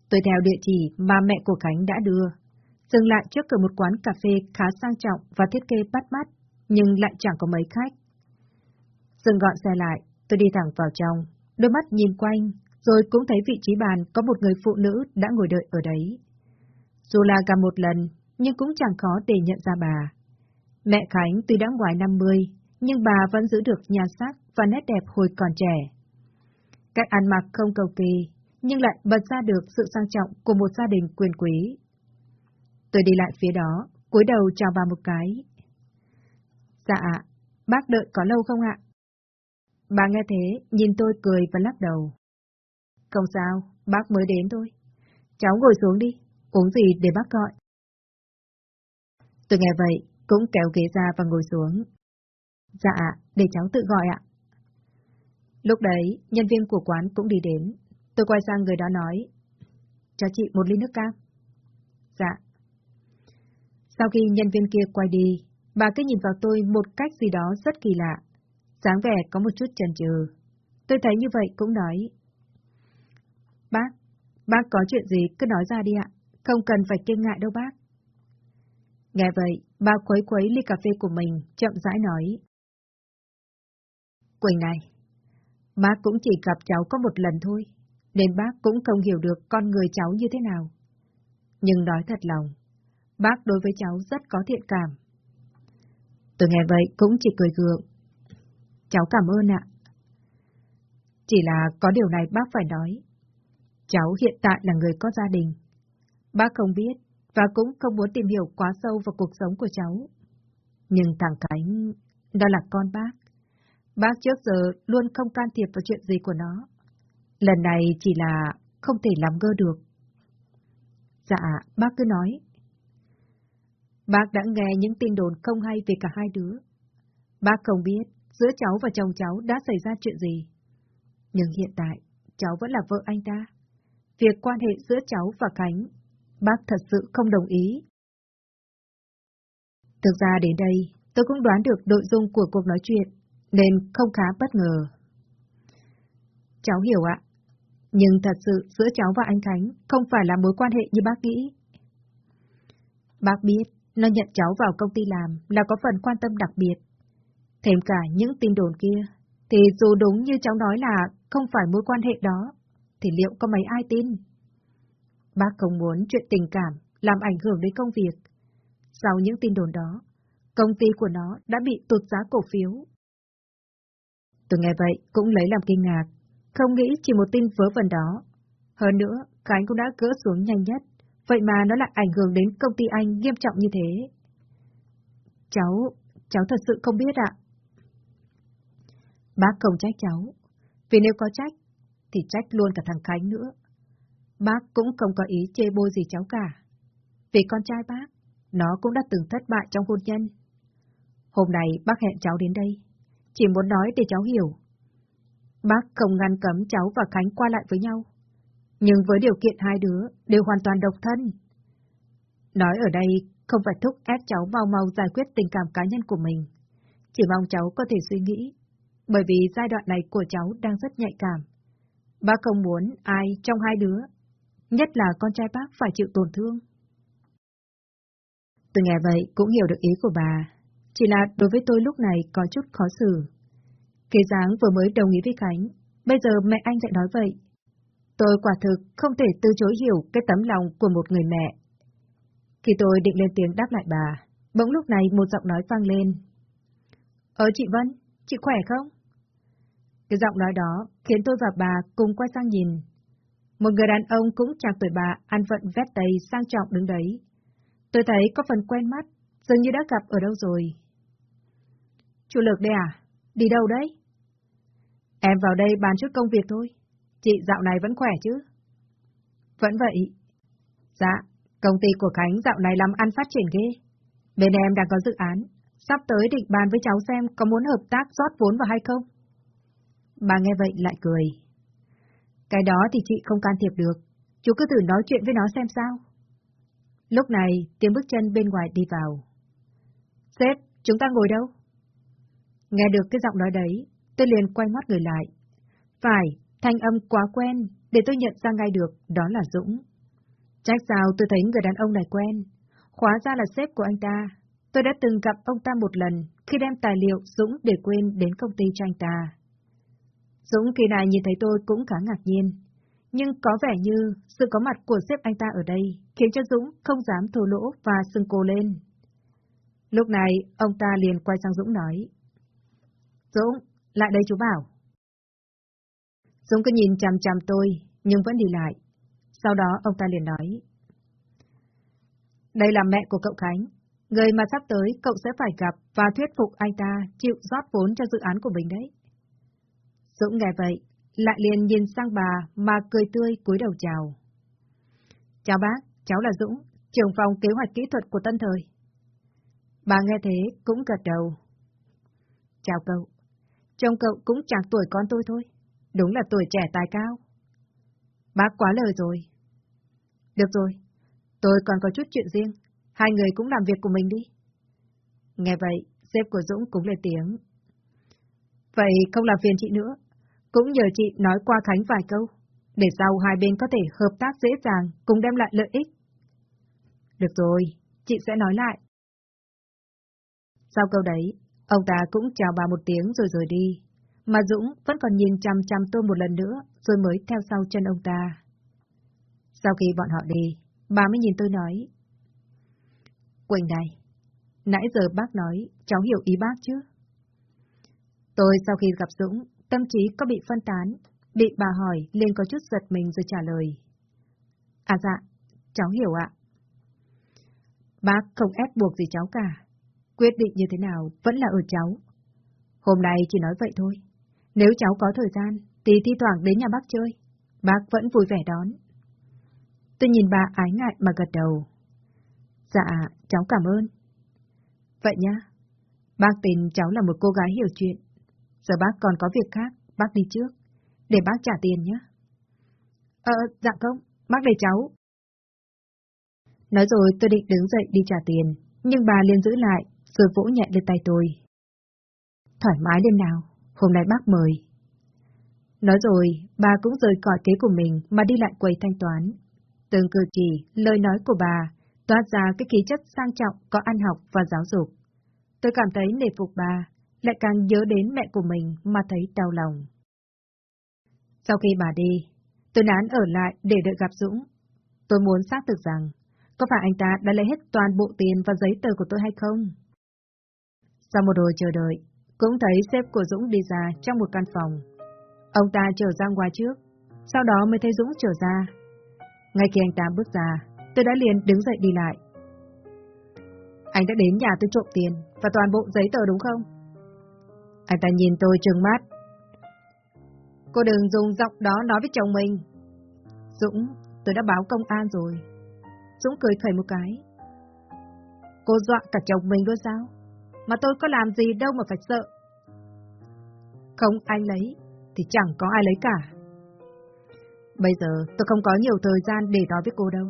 Speaker 1: Tôi theo địa chỉ mà mẹ của Khánh đã đưa, dừng lại trước cửa một quán cà phê khá sang trọng và thiết kế bắt mắt, nhưng lại chẳng có mấy khách. Dừng gọn xe lại, tôi đi thẳng vào trong, đôi mắt nhìn quanh, rồi cũng thấy vị trí bàn có một người phụ nữ đã ngồi đợi ở đấy. Dù là gặp một lần, nhưng cũng chẳng khó để nhận ra bà. Mẹ Khánh tuy đã ngoài 50, nhưng bà vẫn giữ được nhà sắc và nét đẹp hồi còn trẻ. Cách ăn mặc không cầu kỳ, nhưng lại bật ra được sự sang trọng của một gia đình quyền quý. Tôi đi lại phía đó, cúi đầu chào bà một cái. Dạ, bác đợi có lâu không ạ? Bà nghe thế, nhìn tôi cười và lắc đầu. Không sao, bác mới đến thôi. Cháu ngồi xuống đi, uống gì để bác gọi. Tôi nghe vậy, cũng kéo ghế ra và ngồi xuống. Dạ, để cháu tự gọi ạ. Lúc đấy, nhân viên của quán cũng đi đến. Tôi quay sang người đó nói. Cho chị một ly nước cam. Dạ. Sau khi nhân viên kia quay đi, bà cứ nhìn vào tôi một cách gì đó rất kỳ lạ. dáng vẻ có một chút chần chừ. Tôi thấy như vậy cũng nói. Bác, bác có chuyện gì cứ nói ra đi ạ. Không cần phải kiêng ngại đâu bác. Nghe vậy, ba khuấy khuấy ly cà phê của mình, chậm rãi nói. Quỳnh này, bác cũng chỉ gặp cháu có một lần thôi, nên bác cũng không hiểu được con người cháu như thế nào. Nhưng nói thật lòng, bác đối với cháu rất có thiện cảm. Tôi nghe vậy cũng chỉ cười gượng. Cháu cảm ơn ạ. Chỉ là có điều này bác phải nói. Cháu hiện tại là người có gia đình. Bác không biết và cũng không muốn tìm hiểu quá sâu vào cuộc sống của cháu. Nhưng thằng Khánh, đó là con bác. Bác trước giờ luôn không can thiệp vào chuyện gì của nó. Lần này chỉ là không thể làm ngơ được. Dạ, bác cứ nói. Bác đã nghe những tin đồn không hay về cả hai đứa. Bác không biết giữa cháu và chồng cháu đã xảy ra chuyện gì. Nhưng hiện tại, cháu vẫn là vợ anh ta. Việc quan hệ giữa cháu và Khánh, bác thật sự không đồng ý. Thực ra đến đây, tôi cũng đoán được nội dung của cuộc nói chuyện, nên không khá bất ngờ. Cháu hiểu ạ. Nhưng thật sự giữa cháu và anh Khánh không phải là mối quan hệ như bác nghĩ. Bác biết, nó nhận cháu vào công ty làm là có phần quan tâm đặc biệt. Thêm cả những tin đồn kia, thì dù đúng như cháu nói là không phải mối quan hệ đó, thì liệu có mấy ai tin? Bác không muốn chuyện tình cảm làm ảnh hưởng đến công việc. Sau những tin đồn đó, công ty của nó đã bị tụt giá cổ phiếu. Tôi nghe vậy cũng lấy làm kinh ngạc, không nghĩ chỉ một tin vớ vẩn đó. Hơn nữa, Khánh cũng đã gỡ xuống nhanh nhất, vậy mà nó lại ảnh hưởng đến công ty anh nghiêm trọng như thế. Cháu, cháu thật sự không biết ạ. Bác không trách cháu, vì nếu có trách, thì trách luôn cả thằng Khánh nữa. Bác cũng không có ý chê bôi gì cháu cả. Vì con trai bác, nó cũng đã từng thất bại trong hôn nhân. Hôm nay bác hẹn cháu đến đây, chỉ muốn nói để cháu hiểu. Bác không ngăn cấm cháu và Khánh qua lại với nhau, nhưng với điều kiện hai đứa đều hoàn toàn độc thân. Nói ở đây không phải thúc ép cháu mau mau giải quyết tình cảm cá nhân của mình, chỉ mong cháu có thể suy nghĩ, bởi vì giai đoạn này của cháu đang rất nhạy cảm. Bác không muốn ai trong hai đứa, nhất là con trai bác phải chịu tổn thương. Tôi nghe vậy cũng hiểu được ý của bà, chỉ là đối với tôi lúc này có chút khó xử. Kế dáng vừa mới đồng ý với Khánh, bây giờ mẹ anh lại nói vậy. Tôi quả thực không thể từ chối hiểu cái tấm lòng của một người mẹ. Khi tôi định lên tiếng đáp lại bà, bỗng lúc này một giọng nói vang lên. Ờ chị Vân, chị khỏe không? Cái giọng nói đó khiến tôi và bà cùng quay sang nhìn. Một người đàn ông cũng chạc tuổi bà ăn vận vét đầy sang trọng đứng đấy. Tôi thấy có phần quen mắt, dường như đã gặp ở đâu rồi. Chủ lực đây à? Đi đâu đấy? Em vào đây bàn chút công việc thôi. Chị dạo này vẫn khỏe chứ? Vẫn vậy. Dạ, công ty của Khánh dạo này làm ăn phát triển ghê. Bên em đang có dự án, sắp tới định bàn với cháu xem có muốn hợp tác rót vốn vào hay không. Bà nghe vậy lại cười. Cái đó thì chị không can thiệp được, chú cứ thử nói chuyện với nó xem sao. Lúc này, tiếng bước chân bên ngoài đi vào. Sếp, chúng ta ngồi đâu? Nghe được cái giọng nói đấy, tôi liền quay mắt người lại. Phải, thanh âm quá quen, để tôi nhận ra ngay được, đó là Dũng. Trách sao tôi thấy người đàn ông này quen. Khóa ra là sếp của anh ta. Tôi đã từng gặp ông ta một lần khi đem tài liệu Dũng để quên đến công ty cho anh ta. Dũng kỳ này nhìn thấy tôi cũng khá ngạc nhiên. Nhưng có vẻ như sự có mặt của sếp anh ta ở đây khiến cho Dũng không dám thô lỗ và sưng cô lên. Lúc này, ông ta liền quay sang Dũng nói. Dũng, lại đây chú bảo. Dũng cứ nhìn chằm chằm tôi, nhưng vẫn đi lại. Sau đó ông ta liền nói. Đây là mẹ của cậu Khánh, người mà sắp tới cậu sẽ phải gặp và thuyết phục anh ta chịu rót vốn cho dự án của mình đấy. Dũng nghe vậy, lại liền nhìn sang bà mà cười tươi cúi đầu chào. Chào bác, cháu là Dũng, trưởng phòng kế hoạch kỹ thuật của Tân Thời. Bà nghe thế cũng gật đầu. Chào cậu, trông cậu cũng chẳng tuổi con tôi thôi, đúng là tuổi trẻ tài cao. Bác quá lời rồi. Được rồi, tôi còn có chút chuyện riêng, hai người cũng làm việc của mình đi. Nghe vậy, sếp của Dũng cũng lên tiếng. Vậy không làm phiền chị nữa, cũng nhờ chị nói qua Khánh vài câu, để sau hai bên có thể hợp tác dễ dàng cùng đem lại lợi ích. Được rồi, chị sẽ nói lại. Sau câu đấy, ông ta cũng chào bà một tiếng rồi rời đi, mà Dũng vẫn còn nhìn chăm chăm tôi một lần nữa rồi mới theo sau chân ông ta. Sau khi bọn họ đi, bà mới nhìn tôi nói. Quỳnh này, nãy giờ bác nói, cháu hiểu ý bác chứ? Tôi sau khi gặp Dũng Tâm trí có bị phân tán, bị bà hỏi liền có chút giật mình rồi trả lời. À dạ, cháu hiểu ạ. Bác không ép buộc gì cháu cả. Quyết định như thế nào vẫn là ở cháu. Hôm nay chỉ nói vậy thôi. Nếu cháu có thời gian, thì thi thoảng đến nhà bác chơi. Bác vẫn vui vẻ đón. Tôi nhìn bà ái ngại mà gật đầu. Dạ, cháu cảm ơn. Vậy nhá. Bác tin cháu là một cô gái hiểu chuyện. Giờ bác còn có việc khác, bác đi trước. để bác trả tiền nhé. Ờ, dạ không, bác để cháu. Nói rồi tôi định đứng dậy đi trả tiền, nhưng bà liền giữ lại, rồi vỗ nhẹ lên tay tôi. Thoải mái lên nào, hôm nay bác mời. Nói rồi, bà cũng rời khỏi kế của mình mà đi lại quầy thanh toán. Từng cử chỉ, lời nói của bà toát ra cái khí chất sang trọng có ăn học và giáo dục. Tôi cảm thấy nể phục bà, lại càng nhớ đến mẹ của mình mà thấy đau lòng. Sau khi bà đi, tôi nán ở lại để đợi gặp Dũng. Tôi muốn xác thực rằng, có phải anh ta đã lấy hết toàn bộ tiền và giấy tờ của tôi hay không? Sau một hồi chờ đợi, cũng thấy sếp của Dũng đi ra trong một căn phòng. Ông ta trở ra ngoài trước, sau đó mới thấy Dũng trở ra. Ngay khi anh ta bước ra, tôi đã liền đứng dậy đi lại. Anh đã đến nhà tôi trộm tiền và toàn bộ giấy tờ đúng không? Anh ta nhìn tôi trừng mắt. Cô đừng dùng giọng đó nói với chồng mình. Dũng, tôi đã báo công an rồi. Dũng cười khẩy một cái. Cô dọa cả chồng mình luôn sao? Mà tôi có làm gì đâu mà phải sợ. Không anh lấy, thì chẳng có ai lấy cả. Bây giờ tôi không có nhiều thời gian để nói với cô đâu.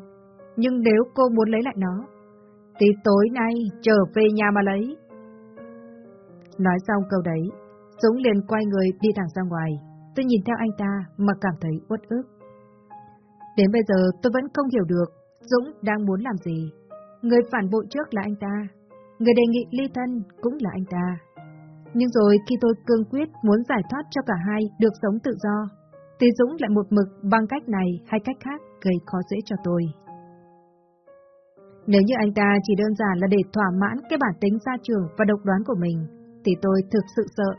Speaker 1: Nhưng nếu cô muốn lấy lại nó, thì tối nay trở về nhà mà lấy. Nói xong câu đấy, Dũng liền quay người đi thẳng ra ngoài. Tôi nhìn theo anh ta mà cảm thấy uất ức. Đến bây giờ tôi vẫn không hiểu được Dũng đang muốn làm gì. Người phản bội trước là anh ta, người đề nghị ly thân cũng là anh ta. Nhưng rồi khi tôi cương quyết muốn giải thoát cho cả hai được sống tự do, thì Dũng lại một mực bằng cách này hay cách khác gây khó dễ cho tôi. Nếu như anh ta chỉ đơn giản là để thỏa mãn cái bản tính gia trưởng và độc đoán của mình, thì tôi thực sự sợ.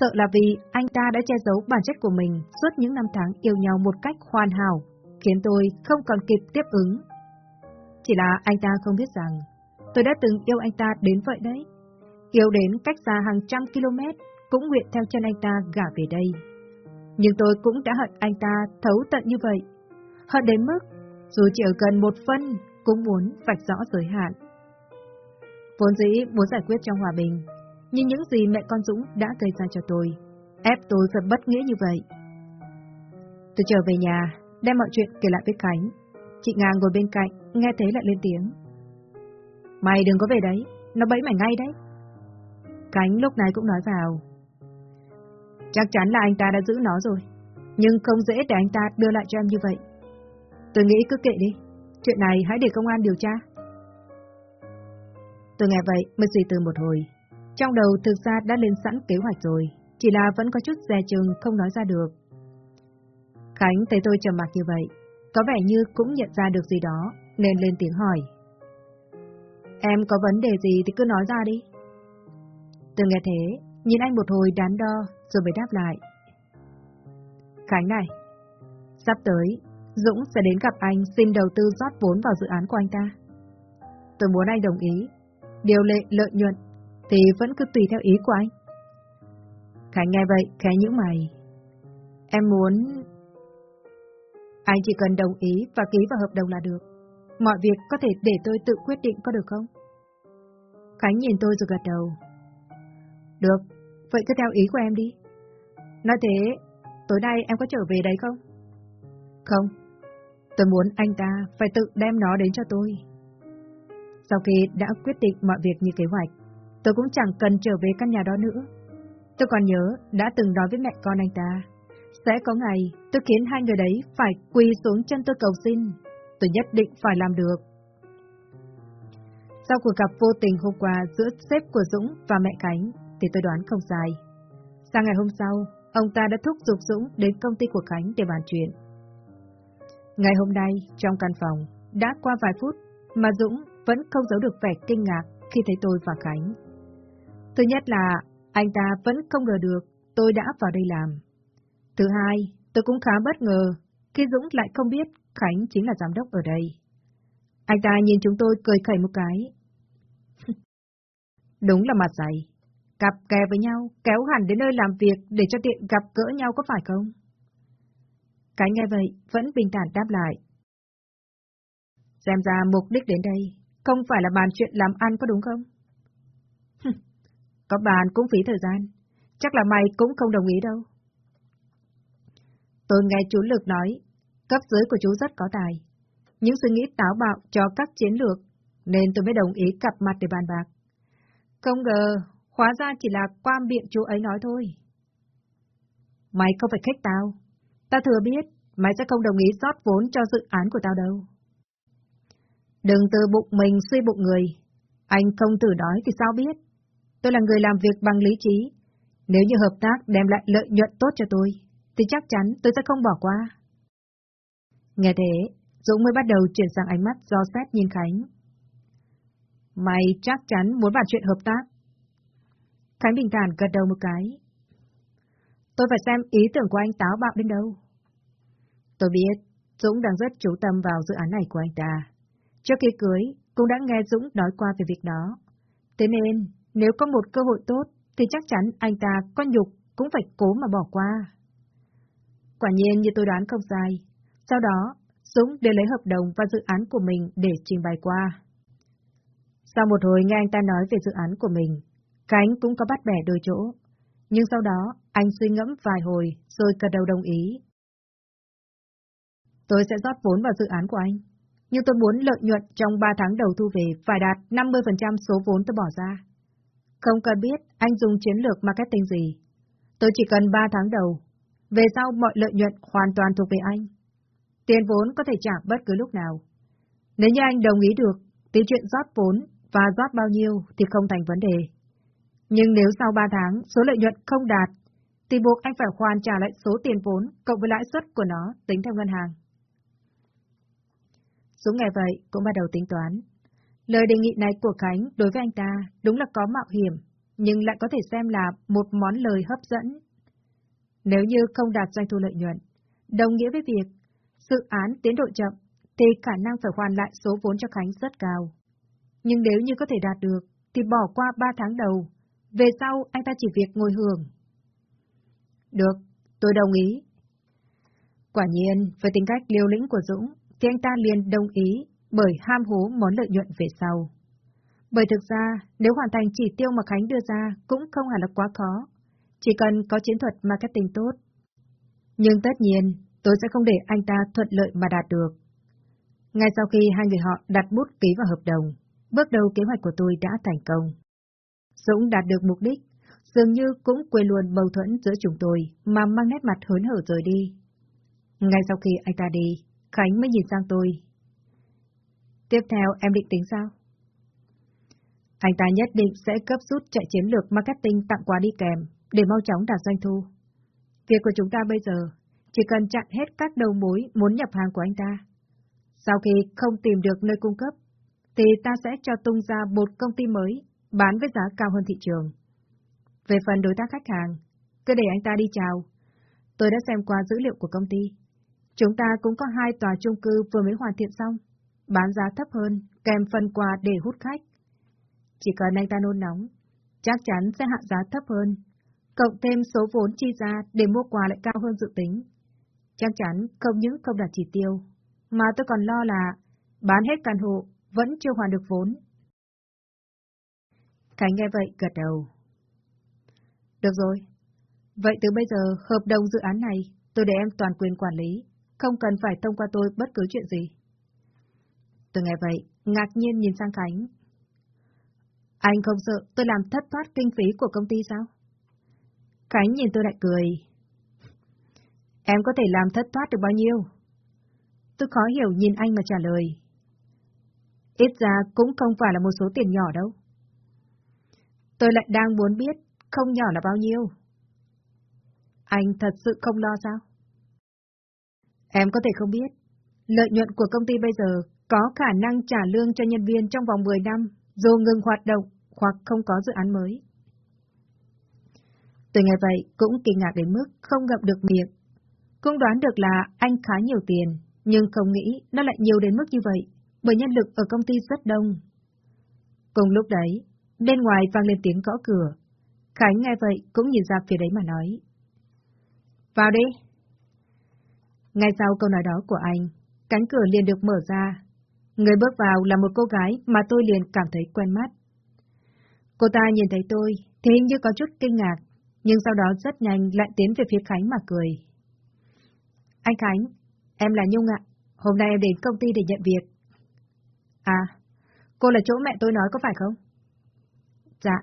Speaker 1: Sợ là vì anh ta đã che giấu bản chất của mình suốt những năm tháng yêu nhau một cách hoàn hảo, khiến tôi không còn kịp tiếp ứng. Chỉ là anh ta không biết rằng, tôi đã từng yêu anh ta đến vậy đấy. Yêu đến cách xa hàng trăm km, cũng nguyện theo chân anh ta gả về đây. Nhưng tôi cũng đã hận anh ta thấu tận như vậy. Hận đến mức, dù chỉ ở gần một phân, cũng muốn vạch rõ giới hạn. Vốn dĩ muốn giải quyết trong hòa bình, như những gì mẹ con Dũng đã gây ra cho tôi, ép tôi phải bất nghĩa như vậy. Tôi trở về nhà, đem mọi chuyện kể lại với Khánh. Chị Nga ngồi bên cạnh, nghe thế lại lên tiếng. Mày đừng có về đấy, nó bẫy mày ngay đấy. Khánh lúc này cũng nói vào. Chắc chắn là anh ta đã giữ nó rồi, nhưng không dễ để anh ta đưa lại cho em như vậy. Tôi nghĩ cứ kệ đi, chuyện này hãy để công an điều tra. Tôi nghe vậy mới suy tư một hồi. Trong đầu thực ra đã lên sẵn kế hoạch rồi, chỉ là vẫn có chút dè chừng không nói ra được. Khánh thấy tôi trầm mặc như vậy, có vẻ như cũng nhận ra được gì đó, nên lên tiếng hỏi. Em có vấn đề gì thì cứ nói ra đi. Tôi nghe thế, nhìn anh một hồi đán đo, rồi mới đáp lại. Khánh này, sắp tới, Dũng sẽ đến gặp anh xin đầu tư rót vốn vào dự án của anh ta. Tôi muốn anh đồng ý, điều lệ lợi nhuận thì vẫn cứ tùy theo ý của anh. Khánh nghe vậy, khẽ những mày. Em muốn... Anh chỉ cần đồng ý và ký vào hợp đồng là được. Mọi việc có thể để tôi tự quyết định có được không? Khánh nhìn tôi rồi gật đầu. Được, vậy cứ theo ý của em đi. Nói thế, tối nay em có trở về đấy không? Không, tôi muốn anh ta phải tự đem nó đến cho tôi. Sau khi đã quyết định mọi việc như kế hoạch, tôi cũng chẳng cần trở về căn nhà đó nữa. Tôi còn nhớ đã từng nói với mẹ con anh ta, sẽ có ngày tôi khiến hai người đấy phải quỳ xuống chân tôi cầu xin, tôi nhất định phải làm được. Sau cuộc gặp vô tình hôm qua giữa sếp của Dũng và mẹ Khánh, thì tôi đoán không sai. Sang ngày hôm sau, ông ta đã thúc giục Dũng đến công ty của Khánh để bàn chuyện. Ngày hôm nay, trong căn phòng, đã qua vài phút mà Dũng vẫn không giấu được vẻ kinh ngạc khi thấy tôi và Khánh. Thứ nhất là anh ta vẫn không ngờ được tôi đã vào đây làm. Thứ hai, tôi cũng khá bất ngờ khi Dũng lại không biết Khánh chính là giám đốc ở đây. Anh ta nhìn chúng tôi cười khẩy một cái. *laughs* Đúng là mặt dày. Cặp kè với nhau, kéo hẳn đến nơi làm việc để cho tiện gặp gỡ nhau có phải không? Cái nghe vậy, vẫn bình thản đáp lại. Xem ra mục đích đến đây, không phải là bàn chuyện làm ăn có đúng không? *laughs* có bàn cũng phí thời gian, chắc là mày cũng không đồng ý đâu. Tôi nghe chú Lực nói, cấp dưới của chú rất có tài. Những suy nghĩ táo bạo cho các chiến lược, nên tôi mới đồng ý cặp mặt để bàn bạc. Không ngờ, hóa ra chỉ là quan biện chú ấy nói thôi. Mày không phải khách tao. Ta thừa biết, mày sẽ không đồng ý rót vốn cho dự án của tao đâu. Đừng từ bụng mình suy bụng người. Anh không thử nói thì sao biết. Tôi là người làm việc bằng lý trí. Nếu như hợp tác đem lại lợi nhuận tốt cho tôi, thì chắc chắn tôi sẽ không bỏ qua. Nghe thế, Dũng mới bắt đầu chuyển sang ánh mắt do xét nhìn Khánh. Mày chắc chắn muốn bàn chuyện hợp tác. Khánh bình thản gật đầu một cái. Tôi phải xem ý tưởng của anh táo bạo đến đâu. Tôi biết, Dũng đang rất chú tâm vào dự án này của anh ta. Trước khi cưới, cũng đã nghe Dũng nói qua về việc đó. Thế nên, nếu có một cơ hội tốt, thì chắc chắn anh ta có nhục cũng phải cố mà bỏ qua. Quả nhiên như tôi đoán không sai. Sau đó, Dũng để lấy hợp đồng và dự án của mình để trình bày qua. Sau một hồi nghe anh ta nói về dự án của mình, Khánh cũng có bắt bẻ đôi chỗ. Nhưng sau đó, anh suy ngẫm vài hồi, rồi cật đầu đồng ý. Tôi sẽ rót vốn vào dự án của anh nhưng tôi muốn lợi nhuận trong 3 tháng đầu thu về phải đạt 50% số vốn tôi bỏ ra. Không cần biết anh dùng chiến lược marketing gì. Tôi chỉ cần 3 tháng đầu. Về sau mọi lợi nhuận hoàn toàn thuộc về anh. Tiền vốn có thể trả bất cứ lúc nào. Nếu như anh đồng ý được, thì chuyện rót vốn và rót bao nhiêu thì không thành vấn đề. Nhưng nếu sau 3 tháng số lợi nhuận không đạt, thì buộc anh phải hoàn trả lại số tiền vốn cộng với lãi suất của nó tính theo ngân hàng. Dũng nghe vậy cũng bắt đầu tính toán. Lời đề nghị này của Khánh đối với anh ta đúng là có mạo hiểm, nhưng lại có thể xem là một món lời hấp dẫn. Nếu như không đạt doanh thu lợi nhuận, đồng nghĩa với việc dự án tiến độ chậm, thì khả năng phải hoàn lại số vốn cho Khánh rất cao. Nhưng nếu như có thể đạt được, thì bỏ qua 3 tháng đầu, về sau anh ta chỉ việc ngồi hưởng. Được, tôi đồng ý. Quả nhiên, với tính cách liều lĩnh của Dũng, thì anh ta liền đồng ý bởi ham hố món lợi nhuận về sau. Bởi thực ra, nếu hoàn thành chỉ tiêu mà Khánh đưa ra cũng không hẳn là quá khó, chỉ cần có chiến thuật marketing tốt. Nhưng tất nhiên, tôi sẽ không để anh ta thuận lợi mà đạt được. Ngay sau khi hai người họ đặt bút ký vào hợp đồng, bước đầu kế hoạch của tôi đã thành công. Dũng đạt được mục đích, dường như cũng quên luôn mâu thuẫn giữa chúng tôi mà mang nét mặt hớn hở rời đi. Ngay sau khi anh ta đi, Khánh mới nhìn sang tôi. Tiếp theo em định tính sao? Anh ta nhất định sẽ cấp rút chạy chiến lược marketing tặng quà đi kèm, để mau chóng đạt doanh thu. Việc của chúng ta bây giờ, chỉ cần chặn hết các đầu mối muốn nhập hàng của anh ta. Sau khi không tìm được nơi cung cấp, thì ta sẽ cho tung ra một công ty mới, bán với giá cao hơn thị trường. Về phần đối tác khách hàng, cứ để anh ta đi chào. Tôi đã xem qua dữ liệu của công ty. Chúng ta cũng có hai tòa chung cư vừa mới hoàn thiện xong, bán giá thấp hơn, kèm phần quà để hút khách. Chỉ cần anh ta nôn nóng, chắc chắn sẽ hạ giá thấp hơn, cộng thêm số vốn chi ra để mua quà lại cao hơn dự tính. Chắc chắn không những không đạt chỉ tiêu, mà tôi còn lo là bán hết căn hộ vẫn chưa hoàn được vốn. Khánh nghe vậy gật đầu. Được rồi. Vậy từ bây giờ hợp đồng dự án này tôi để em toàn quyền quản lý không cần phải thông qua tôi bất cứ chuyện gì. Tôi nghe vậy, ngạc nhiên nhìn sang Khánh. Anh không sợ tôi làm thất thoát kinh phí của công ty sao? Khánh nhìn tôi lại cười. Em có thể làm thất thoát được bao nhiêu? Tôi khó hiểu nhìn anh mà trả lời. Ít ra cũng không phải là một số tiền nhỏ đâu. Tôi lại đang muốn biết không nhỏ là bao nhiêu. Anh thật sự không lo sao? Em có thể không biết, lợi nhuận của công ty bây giờ có khả năng trả lương cho nhân viên trong vòng 10 năm, dù ngừng hoạt động hoặc không có dự án mới. Từ ngày vậy cũng kinh ngạc đến mức không ngậm được miệng. Cũng đoán được là anh khá nhiều tiền, nhưng không nghĩ nó lại nhiều đến mức như vậy, bởi nhân lực ở công ty rất đông. Cùng lúc đấy, bên ngoài vang lên tiếng gõ cửa. Khánh nghe vậy cũng nhìn ra phía đấy mà nói. Vào đi! Ngay sau câu nói đó của anh, cánh cửa liền được mở ra. Người bước vào là một cô gái mà tôi liền cảm thấy quen mắt. Cô ta nhìn thấy tôi thì hình như có chút kinh ngạc, nhưng sau đó rất nhanh lại tiến về phía Khánh mà cười. Anh Khánh, em là Nhung ạ. Hôm nay em đến công ty để nhận việc. À, cô là chỗ mẹ tôi nói có phải không? Dạ,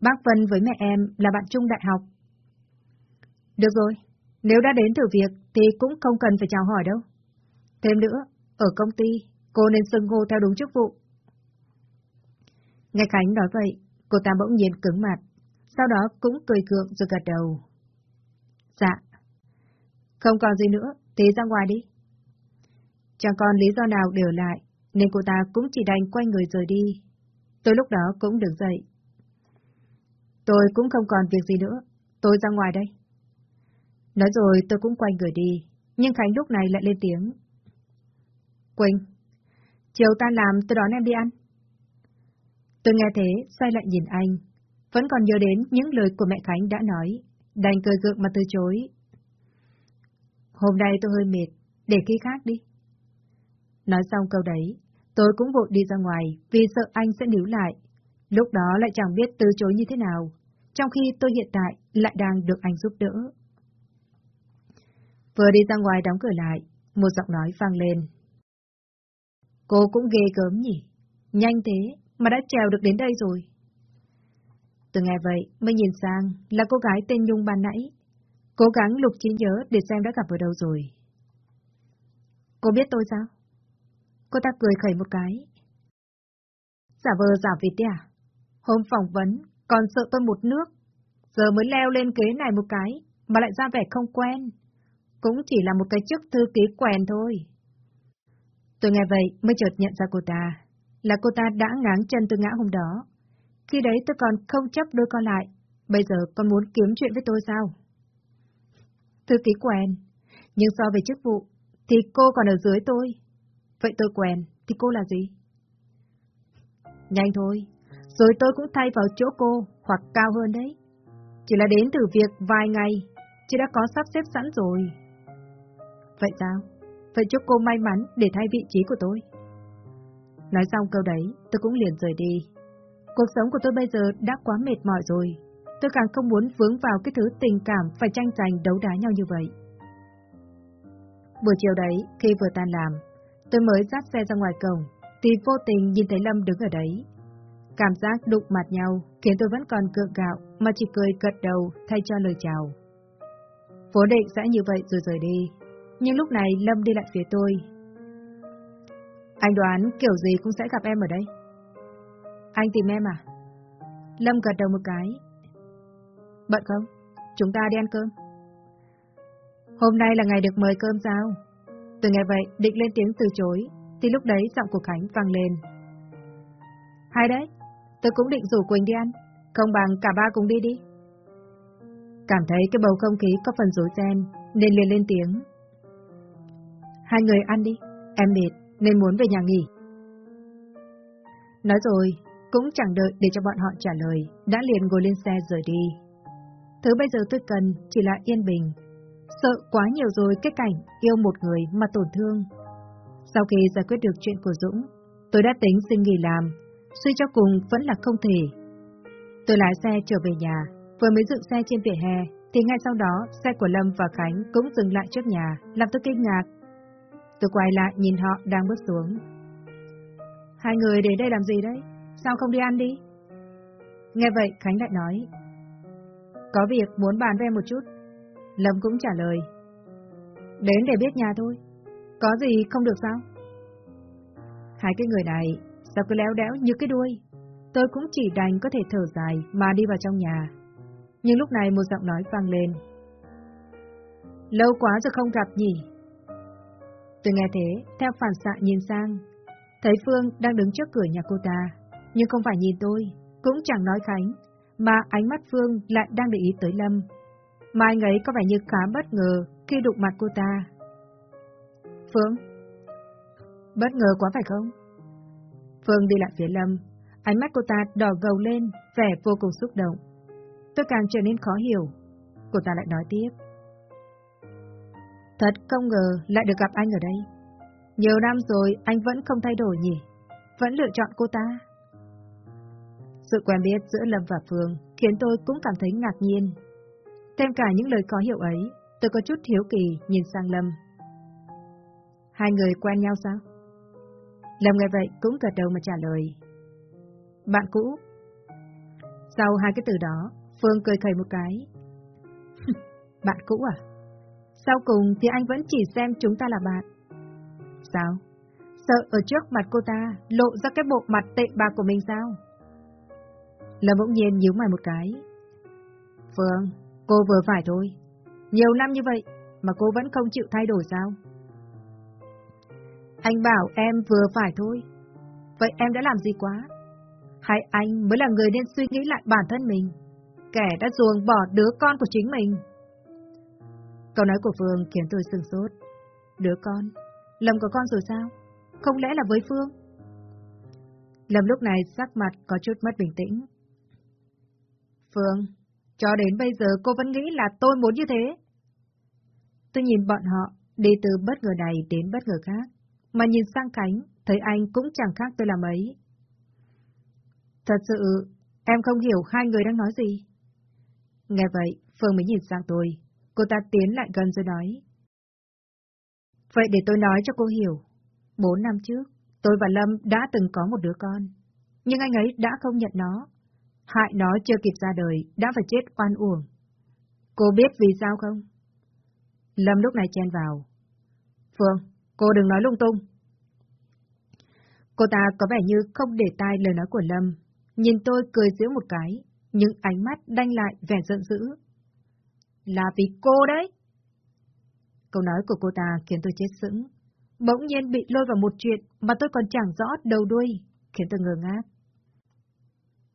Speaker 1: bác Vân với mẹ em là bạn chung đại học. Được rồi, nếu đã đến thử việc thì cũng không cần phải chào hỏi đâu. Thêm nữa, ở công ty, cô nên xưng hô theo đúng chức vụ. Nghe Khánh nói vậy, cô ta bỗng nhiên cứng mặt, sau đó cũng cười cượng rồi gật đầu. Dạ. Không còn gì nữa, thế ra ngoài đi. Chẳng còn lý do nào để ở lại, nên cô ta cũng chỉ đành quay người rời đi. Tôi lúc đó cũng đứng dậy. Tôi cũng không còn việc gì nữa, tôi ra ngoài đây. Nói rồi tôi cũng quay người đi, nhưng Khánh lúc này lại lên tiếng. Quỳnh, chiều ta làm tôi đón em đi ăn. Tôi nghe thế, xoay lại nhìn anh, vẫn còn nhớ đến những lời của mẹ Khánh đã nói, đành cười gượng mà từ chối. Hôm nay tôi hơi mệt, để khi khác đi. Nói xong câu đấy, tôi cũng vội đi ra ngoài vì sợ anh sẽ níu lại. Lúc đó lại chẳng biết từ chối như thế nào, trong khi tôi hiện tại lại đang được anh giúp đỡ. Vừa đi ra ngoài đóng cửa lại, một giọng nói vang lên. Cô cũng ghê gớm nhỉ? Nhanh thế mà đã trèo được đến đây rồi. Từ nghe vậy mới nhìn sang là cô gái tên Nhung ban nãy. Cố gắng lục trí nhớ để xem đã gặp ở đâu rồi. Cô biết tôi sao? Cô ta cười khẩy một cái. Giả vờ giả vịt à? Hôm phỏng vấn, còn sợ tôi một nước. Giờ mới leo lên kế này một cái, mà lại ra vẻ không quen. Cũng chỉ là một cái chức thư ký quèn thôi. Tôi nghe vậy mới chợt nhận ra cô ta, là cô ta đã ngáng chân tôi ngã hôm đó. Khi đấy tôi còn không chấp đôi con lại, bây giờ con muốn kiếm chuyện với tôi sao? Thư ký quen, nhưng so về chức vụ, thì cô còn ở dưới tôi. Vậy tôi quen, thì cô là gì? Nhanh thôi, rồi tôi cũng thay vào chỗ cô, hoặc cao hơn đấy. Chỉ là đến từ việc vài ngày, chứ đã có sắp xếp sẵn rồi. Vậy sao? Vậy chúc cô may mắn để thay vị trí của tôi. Nói xong câu đấy, tôi cũng liền rời đi. Cuộc sống của tôi bây giờ đã quá mệt mỏi rồi. Tôi càng không muốn vướng vào cái thứ tình cảm phải tranh giành đấu đá nhau như vậy. Buổi chiều đấy, khi vừa tan làm, tôi mới dắt xe ra ngoài cổng, thì vô tình nhìn thấy Lâm đứng ở đấy. Cảm giác đụng mặt nhau khiến tôi vẫn còn cượng gạo mà chỉ cười gật đầu thay cho lời chào. Vốn định sẽ như vậy rồi rời đi, nhưng lúc này Lâm đi lại phía tôi. Anh đoán kiểu gì cũng sẽ gặp em ở đây. Anh tìm em à? Lâm gật đầu một cái. Bận không? Chúng ta đi ăn cơm. Hôm nay là ngày được mời cơm sao? Từ ngày vậy, định lên tiếng từ chối, thì lúc đấy giọng của Khánh vang lên. Hay đấy, tôi cũng định rủ Quỳnh đi ăn, không bằng cả ba cùng đi đi. Cảm thấy cái bầu không khí có phần rối ren, nên liền lên tiếng. Hai người ăn đi, em mệt nên muốn về nhà nghỉ. Nói rồi, cũng chẳng đợi để cho bọn họ trả lời, đã liền ngồi lên xe rời đi. Thứ bây giờ tôi cần chỉ là yên bình. Sợ quá nhiều rồi cái cảnh yêu một người mà tổn thương. Sau khi giải quyết được chuyện của Dũng, tôi đã tính xin nghỉ làm, suy cho cùng vẫn là không thể. Tôi lái xe trở về nhà, vừa mới dựng xe trên vỉa hè, thì ngay sau đó xe của Lâm và Khánh cũng dừng lại trước nhà, làm tôi kinh ngạc. Tôi quay lại nhìn họ đang bước xuống. Hai người đến đây làm gì đấy? Sao không đi ăn đi? Nghe vậy Khánh lại nói. Có việc muốn bàn với em một chút. Lâm cũng trả lời. Đến để biết nhà thôi. Có gì không được sao? Hai cái người này, sao cứ léo đéo như cái đuôi? Tôi cũng chỉ đành có thể thở dài mà đi vào trong nhà. Nhưng lúc này một giọng nói vang lên. Lâu quá rồi không gặp nhỉ? Tôi nghe thế, theo phản xạ nhìn sang, thấy Phương đang đứng trước cửa nhà cô ta, nhưng không phải nhìn tôi, cũng chẳng nói Khánh, mà ánh mắt Phương lại đang để ý tới Lâm. Mà anh ấy có vẻ như khá bất ngờ khi đụng mặt cô ta. Phương? Bất ngờ quá phải không? Phương đi lại phía Lâm, ánh mắt cô ta đỏ gầu lên, vẻ vô cùng xúc động. Tôi càng trở nên khó hiểu. Cô ta lại nói tiếp. Thật không ngờ lại được gặp anh ở đây. Nhiều năm rồi anh vẫn không thay đổi nhỉ? Vẫn lựa chọn cô ta. Sự quen biết giữa Lâm và Phương khiến tôi cũng cảm thấy ngạc nhiên. Thêm cả những lời có hiệu ấy, tôi có chút hiếu kỳ nhìn sang Lâm. Hai người quen nhau sao? Lâm nghe vậy cũng gật đầu mà trả lời. Bạn cũ. Sau hai cái từ đó, Phương cười khẩy một cái. *laughs* bạn cũ à? Sau cùng thì anh vẫn chỉ xem chúng ta là bạn. Sao? Sợ ở trước mặt cô ta lộ ra cái bộ mặt tệ bạc của mình sao? Lâm bỗng nhiên nhíu mày một cái. Phương, cô vừa phải thôi. Nhiều năm như vậy mà cô vẫn không chịu thay đổi sao? Anh bảo em vừa phải thôi. Vậy em đã làm gì quá? Hay anh mới là người nên suy nghĩ lại bản thân mình? Kẻ đã ruồng bỏ đứa con của chính mình. Câu nói của Phương khiến tôi sừng sốt. Đứa con? Lâm có con rồi sao? Không lẽ là với Phương? Lâm lúc này sắc mặt có chút mất bình tĩnh. Phương, cho đến bây giờ cô vẫn nghĩ là tôi muốn như thế. Tôi nhìn bọn họ đi từ bất ngờ này đến bất ngờ khác, mà nhìn sang cánh, thấy anh cũng chẳng khác tôi là mấy. Thật sự, em không hiểu hai người đang nói gì. Nghe vậy, Phương mới nhìn sang tôi, cô ta tiến lại gần rồi nói. Vậy để tôi nói cho cô hiểu. Bốn năm trước, tôi và Lâm đã từng có một đứa con, nhưng anh ấy đã không nhận nó. Hại nó chưa kịp ra đời, đã phải chết oan uổng. Cô biết vì sao không? Lâm lúc này chen vào. Phương, cô đừng nói lung tung. Cô ta có vẻ như không để tai lời nói của Lâm, nhìn tôi cười giễu một cái, nhưng ánh mắt đanh lại vẻ giận dữ. Là vì cô đấy. Câu nói của cô ta khiến tôi chết sững. Bỗng nhiên bị lôi vào một chuyện mà tôi còn chẳng rõ đầu đuôi, khiến tôi ngơ ngác.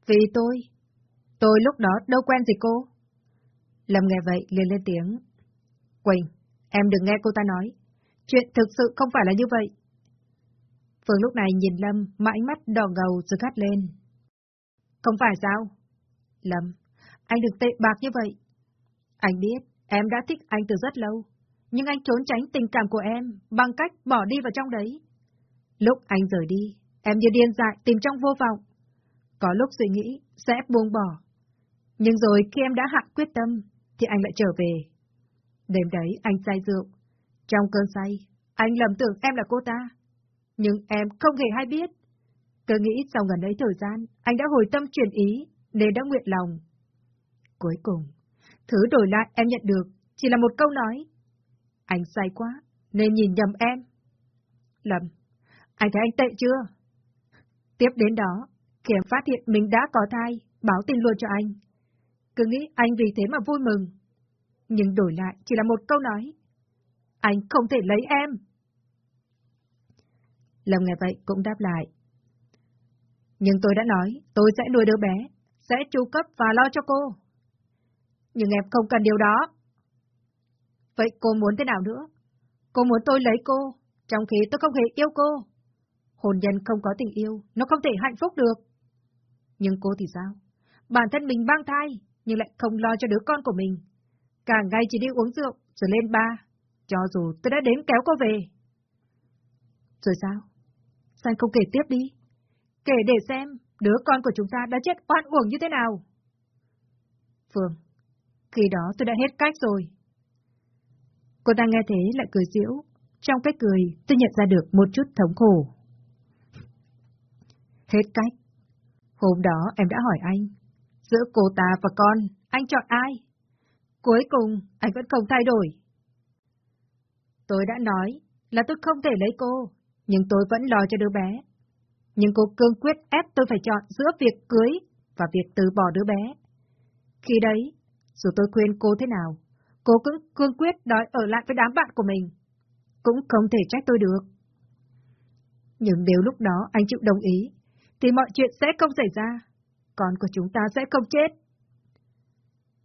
Speaker 1: Vì tôi, tôi lúc đó đâu quen gì cô. Lâm nghe vậy liền lên tiếng. Quỳnh, em đừng nghe cô ta nói. Chuyện thực sự không phải là như vậy. Phương lúc này nhìn Lâm mà ánh mắt đỏ ngầu rồi gắt lên. Không phải sao? Lâm, anh đừng tệ bạc như vậy. Anh biết, em đã thích anh từ rất lâu, nhưng anh trốn tránh tình cảm của em bằng cách bỏ đi vào trong đấy. Lúc anh rời đi, em như điên dại tìm trong vô vọng. Có lúc suy nghĩ sẽ buông bỏ. Nhưng rồi khi em đã hạ quyết tâm, thì anh lại trở về. Đêm đấy anh say rượu. Trong cơn say, anh lầm tưởng em là cô ta. Nhưng em không hề hay biết. Cứ nghĩ sau gần ấy thời gian, anh đã hồi tâm chuyển ý, nên đã nguyện lòng. Cuối cùng, thứ đổi lại em nhận được chỉ là một câu nói. Anh sai quá, nên nhìn nhầm em. Lầm, anh thấy anh tệ chưa? Tiếp đến đó, khi em phát hiện mình đã có thai, báo tin luôn cho anh. Cứ nghĩ anh vì thế mà vui mừng. Nhưng đổi lại chỉ là một câu nói. Anh không thể lấy em. Lâm nghe vậy cũng đáp lại. Nhưng tôi đã nói, tôi sẽ nuôi đứa bé, sẽ chu cấp và lo cho cô. Nhưng em không cần điều đó. Vậy cô muốn thế nào nữa? Cô muốn tôi lấy cô, trong khi tôi không hề yêu cô. Hồn nhân không có tình yêu, nó không thể hạnh phúc được. Nhưng cô thì sao? Bản thân mình mang thai, nhưng lại không lo cho đứa con của mình. Cả ngày chỉ đi uống rượu, rồi lên ba. Cho dù tôi đã đến kéo cô về. Rồi sao? Sao không kể tiếp đi? Kể để xem đứa con của chúng ta đã chết oan uổng như thế nào. Phương, khi đó tôi đã hết cách rồi. Cô ta nghe thế lại cười giễu. Trong cái cười, tôi nhận ra được một chút thống khổ. Hết cách. Hôm đó em đã hỏi anh, giữa cô ta và con, anh chọn ai? Cuối cùng, anh vẫn không thay đổi. Tôi đã nói là tôi không thể lấy cô, nhưng tôi vẫn lo cho đứa bé. Nhưng cô cương quyết ép tôi phải chọn giữa việc cưới và việc từ bỏ đứa bé. Khi đấy, dù tôi khuyên cô thế nào, cô cũng cương quyết đòi ở lại với đám bạn của mình. Cũng không thể trách tôi được. Nhưng nếu lúc đó anh chịu đồng ý, thì mọi chuyện sẽ không xảy ra. Con của chúng ta sẽ không chết.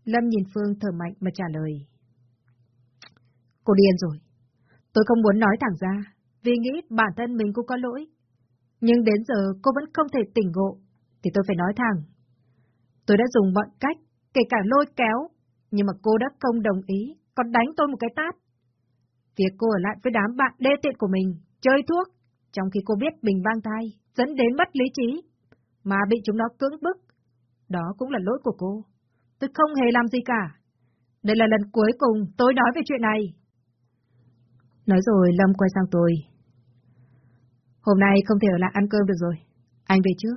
Speaker 1: Lâm nhìn Phương thở mạnh mà trả lời. Cô điên rồi. Tôi không muốn nói thẳng ra, vì nghĩ bản thân mình cũng có lỗi. Nhưng đến giờ cô vẫn không thể tỉnh ngộ, thì tôi phải nói thẳng. Tôi đã dùng mọi cách, kể cả lôi kéo, nhưng mà cô đã không đồng ý, còn đánh tôi một cái tát. Việc cô ở lại với đám bạn đê tiện của mình, chơi thuốc, trong khi cô biết mình mang thai, dẫn đến mất lý trí, mà bị chúng nó cưỡng bức. Đó cũng là lỗi của cô. Tôi không hề làm gì cả. Đây là lần cuối cùng tôi nói về chuyện này. Nói rồi Lâm quay sang tôi. Hôm nay không thể ở lại ăn cơm được rồi. Anh về trước.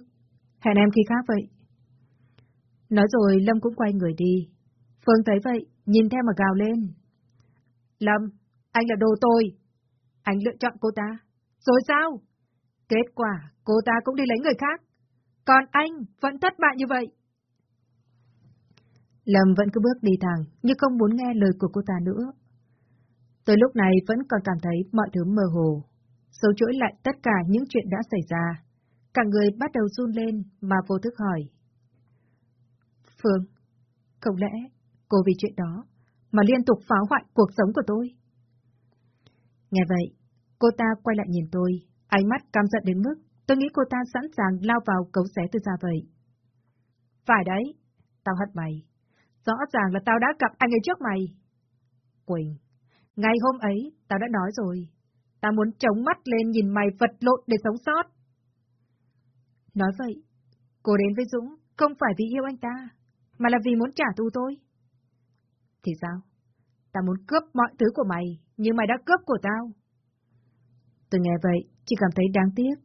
Speaker 1: Hẹn em khi khác vậy. Nói rồi Lâm cũng quay người đi. Phương thấy vậy, nhìn theo mà gào lên. Lâm, anh là đồ tôi. Anh lựa chọn cô ta. Rồi sao? Kết quả, cô ta cũng đi lấy người khác. Còn anh vẫn thất bại như vậy. Lâm vẫn cứ bước đi thẳng, nhưng không muốn nghe lời của cô ta nữa. Tôi lúc này vẫn còn cảm thấy mọi thứ mơ hồ. Sâu chuỗi lại tất cả những chuyện đã xảy ra. Cả người bắt đầu run lên mà vô thức hỏi. Phương, không lẽ cô vì chuyện đó mà liên tục phá hoại cuộc sống của tôi? Nghe vậy, cô ta quay lại nhìn tôi, ánh mắt căm giận đến mức tôi nghĩ cô ta sẵn sàng lao vào cấu xé tôi ra vậy. Phải đấy, tao hận mày. Rõ ràng là tao đã gặp anh ấy trước mày. Quỳnh, ngày hôm ấy tao đã nói rồi, tao muốn chống mắt lên nhìn mày vật lộn để sống sót. Nói vậy, cô đến với Dũng không phải vì yêu anh ta, mà là vì muốn trả thù tôi. Thì sao? ta muốn cướp mọi thứ của mày, nhưng mày đã cướp của tao. Tôi nghe vậy, chỉ cảm thấy đáng tiếc.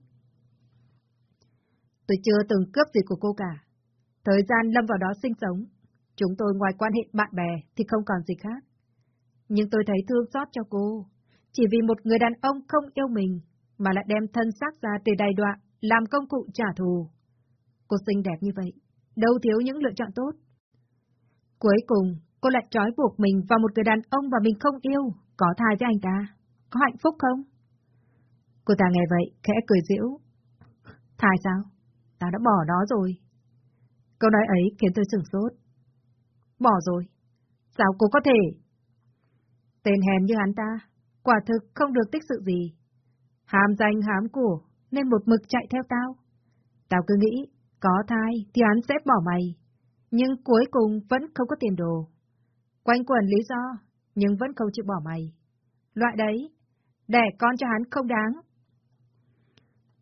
Speaker 1: Tôi chưa từng cướp gì của cô cả. Thời gian lâm vào đó sinh sống, chúng tôi ngoài quan hệ bạn bè thì không còn gì khác. Nhưng tôi thấy thương xót cho cô, chỉ vì một người đàn ông không yêu mình, mà lại đem thân xác ra từ đài đoạn, làm công cụ trả thù. Cô xinh đẹp như vậy, đâu thiếu những lựa chọn tốt. Cuối cùng, cô lại trói buộc mình vào một người đàn ông mà mình không yêu, có thai với anh ta. Có hạnh phúc không? Cô ta nghe vậy, khẽ cười giễu. Thai sao? Ta đã bỏ nó rồi. Câu nói ấy khiến tôi sửng sốt. Bỏ rồi? Sao cô có thể? Tên hèn như hắn ta, quả thực không được tích sự gì. Hàm danh hám của, nên một mực chạy theo tao. Tao cứ nghĩ, có thai thì hắn sẽ bỏ mày, nhưng cuối cùng vẫn không có tiền đồ. Quanh quẩn lý do, nhưng vẫn không chịu bỏ mày. Loại đấy, đẻ con cho hắn không đáng.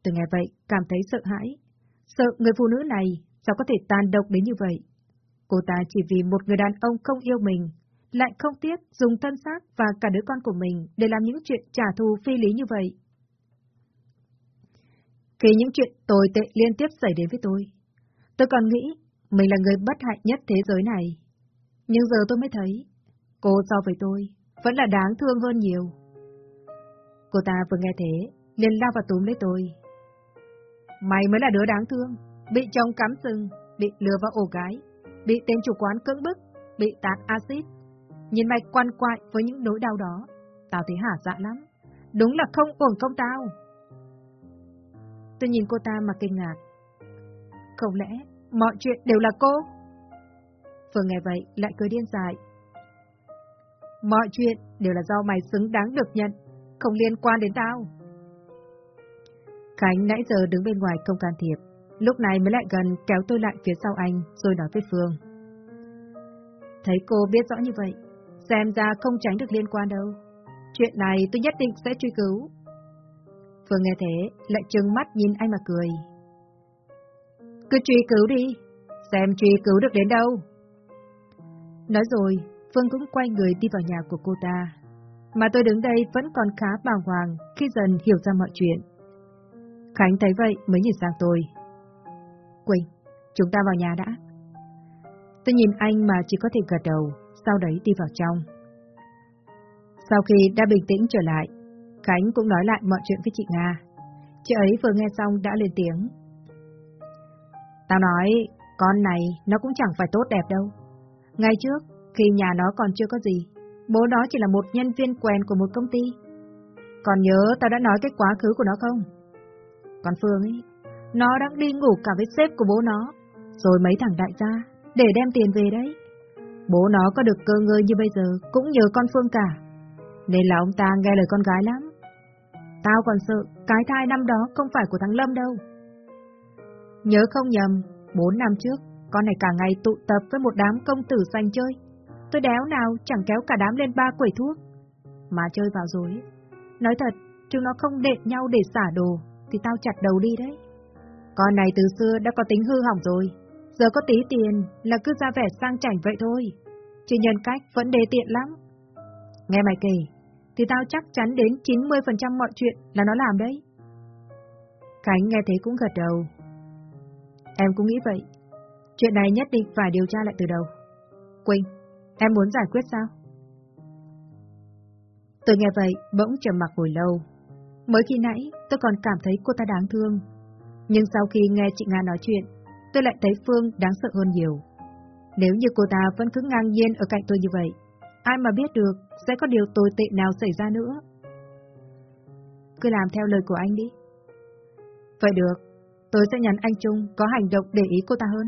Speaker 1: Từ ngày vậy, cảm thấy sợ hãi. Sợ người phụ nữ này sao có thể tàn độc đến như vậy. Cô ta chỉ vì một người đàn ông không yêu mình, lại không tiếc dùng thân xác và cả đứa con của mình để làm những chuyện trả thù phi lý như vậy. Khi những chuyện tồi tệ liên tiếp xảy đến với tôi, tôi còn nghĩ mình là người bất hạnh nhất thế giới này. Nhưng giờ tôi mới thấy, cô so với tôi vẫn là đáng thương hơn nhiều. Cô ta vừa nghe thế, liền lao vào túm lấy tôi. Mày mới là đứa đáng thương, bị chồng cắm sừng, bị lừa vào ổ gái, bị tên chủ quán cưỡng bức, bị tạt axit. Nhìn mày quan quại với những nỗi đau đó, tao thấy hả dạ lắm. Đúng là không uổng công tao. Tôi nhìn cô ta mà kinh ngạc. Không lẽ mọi chuyện đều là cô? Phương nghe vậy lại cười điên dại. Mọi chuyện đều là do mày xứng đáng được nhận, không liên quan đến tao. Khánh nãy giờ đứng bên ngoài không can thiệp, lúc này mới lại gần kéo tôi lại phía sau anh rồi nói với Phương. Thấy cô biết rõ như vậy, xem ra không tránh được liên quan đâu. Chuyện này tôi nhất định sẽ truy cứu. Phương nghe thế, lại trừng mắt nhìn anh mà cười. Cứ truy cứu đi, xem truy cứu được đến đâu. Nói rồi, Phương cũng quay người đi vào nhà của cô ta. Mà tôi đứng đây vẫn còn khá bàng hoàng khi dần hiểu ra mọi chuyện. Khánh thấy vậy mới nhìn sang tôi. Quỳnh, chúng ta vào nhà đã. Tôi nhìn anh mà chỉ có thể gật đầu, sau đấy đi vào trong. Sau khi đã bình tĩnh trở lại, Khánh cũng nói lại mọi chuyện với chị Nga. Chị ấy vừa nghe xong đã lên tiếng. Tao nói, con này nó cũng chẳng phải tốt đẹp đâu. Ngay trước, khi nhà nó còn chưa có gì, bố nó chỉ là một nhân viên quen của một công ty. Còn nhớ tao đã nói cái quá khứ của nó không? Còn Phương ấy, nó đang đi ngủ cả với sếp của bố nó, rồi mấy thằng đại gia, để đem tiền về đấy. Bố nó có được cơ ngơi như bây giờ cũng nhờ con Phương cả, nên là ông ta nghe lời con gái lắm. Tao còn sợ cái thai năm đó không phải của thằng Lâm đâu. Nhớ không nhầm, bốn năm trước, con này cả ngày tụ tập với một đám công tử xanh chơi. Tôi đéo nào chẳng kéo cả đám lên ba quẩy thuốc. Mà chơi vào rồi. Nói thật, chúng nó không đệm nhau để xả đồ, thì tao chặt đầu đi đấy. Con này từ xưa đã có tính hư hỏng rồi. Giờ có tí tiền là cứ ra vẻ sang chảnh vậy thôi. Chứ nhân cách vẫn đề tiện lắm. Nghe mày kể, thì tao chắc chắn đến 90% mọi chuyện là nó làm đấy. Khánh nghe thế cũng gật đầu. Em cũng nghĩ vậy. Chuyện này nhất định phải điều tra lại từ đầu. Quỳnh, em muốn giải quyết sao? Tôi nghe vậy, bỗng trầm mặc hồi lâu. Mới khi nãy, tôi còn cảm thấy cô ta đáng thương. Nhưng sau khi nghe chị Nga nói chuyện, tôi lại thấy Phương đáng sợ hơn nhiều. Nếu như cô ta vẫn cứ ngang nhiên ở cạnh tôi như vậy, ai mà biết được sẽ có điều tồi tệ nào xảy ra nữa. Cứ làm theo lời của anh đi. Vậy được, tôi sẽ nhắn anh Trung có hành động để ý cô ta hơn.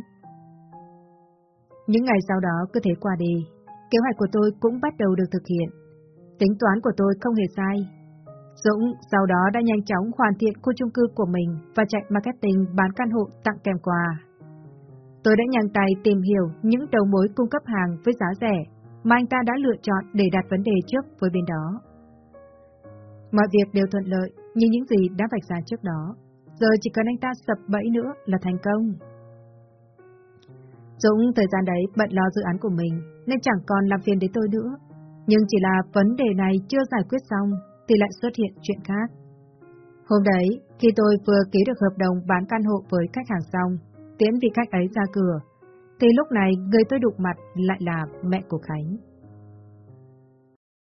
Speaker 1: Những ngày sau đó cứ thế qua đi, kế hoạch của tôi cũng bắt đầu được thực hiện. Tính toán của tôi không hề sai. Dũng sau đó đã nhanh chóng hoàn thiện khu chung cư của mình và chạy marketing bán căn hộ tặng kèm quà. Tôi đã nhanh tay tìm hiểu những đầu mối cung cấp hàng với giá rẻ mà anh ta đã lựa chọn để đặt vấn đề trước với bên đó. Mọi việc đều thuận lợi như những gì đã vạch ra trước đó. Giờ chỉ cần anh ta sập bẫy nữa là thành công. Dũng thời gian đấy bận lo dự án của mình nên chẳng còn làm phiền đến tôi nữa. Nhưng chỉ là vấn đề này chưa giải quyết xong thì lại xuất hiện chuyện khác. Hôm đấy, khi tôi vừa ký được hợp đồng bán căn hộ với khách hàng xong, tiễn vị khách ấy ra cửa, thì lúc này người tôi đụng mặt lại là mẹ của Khánh.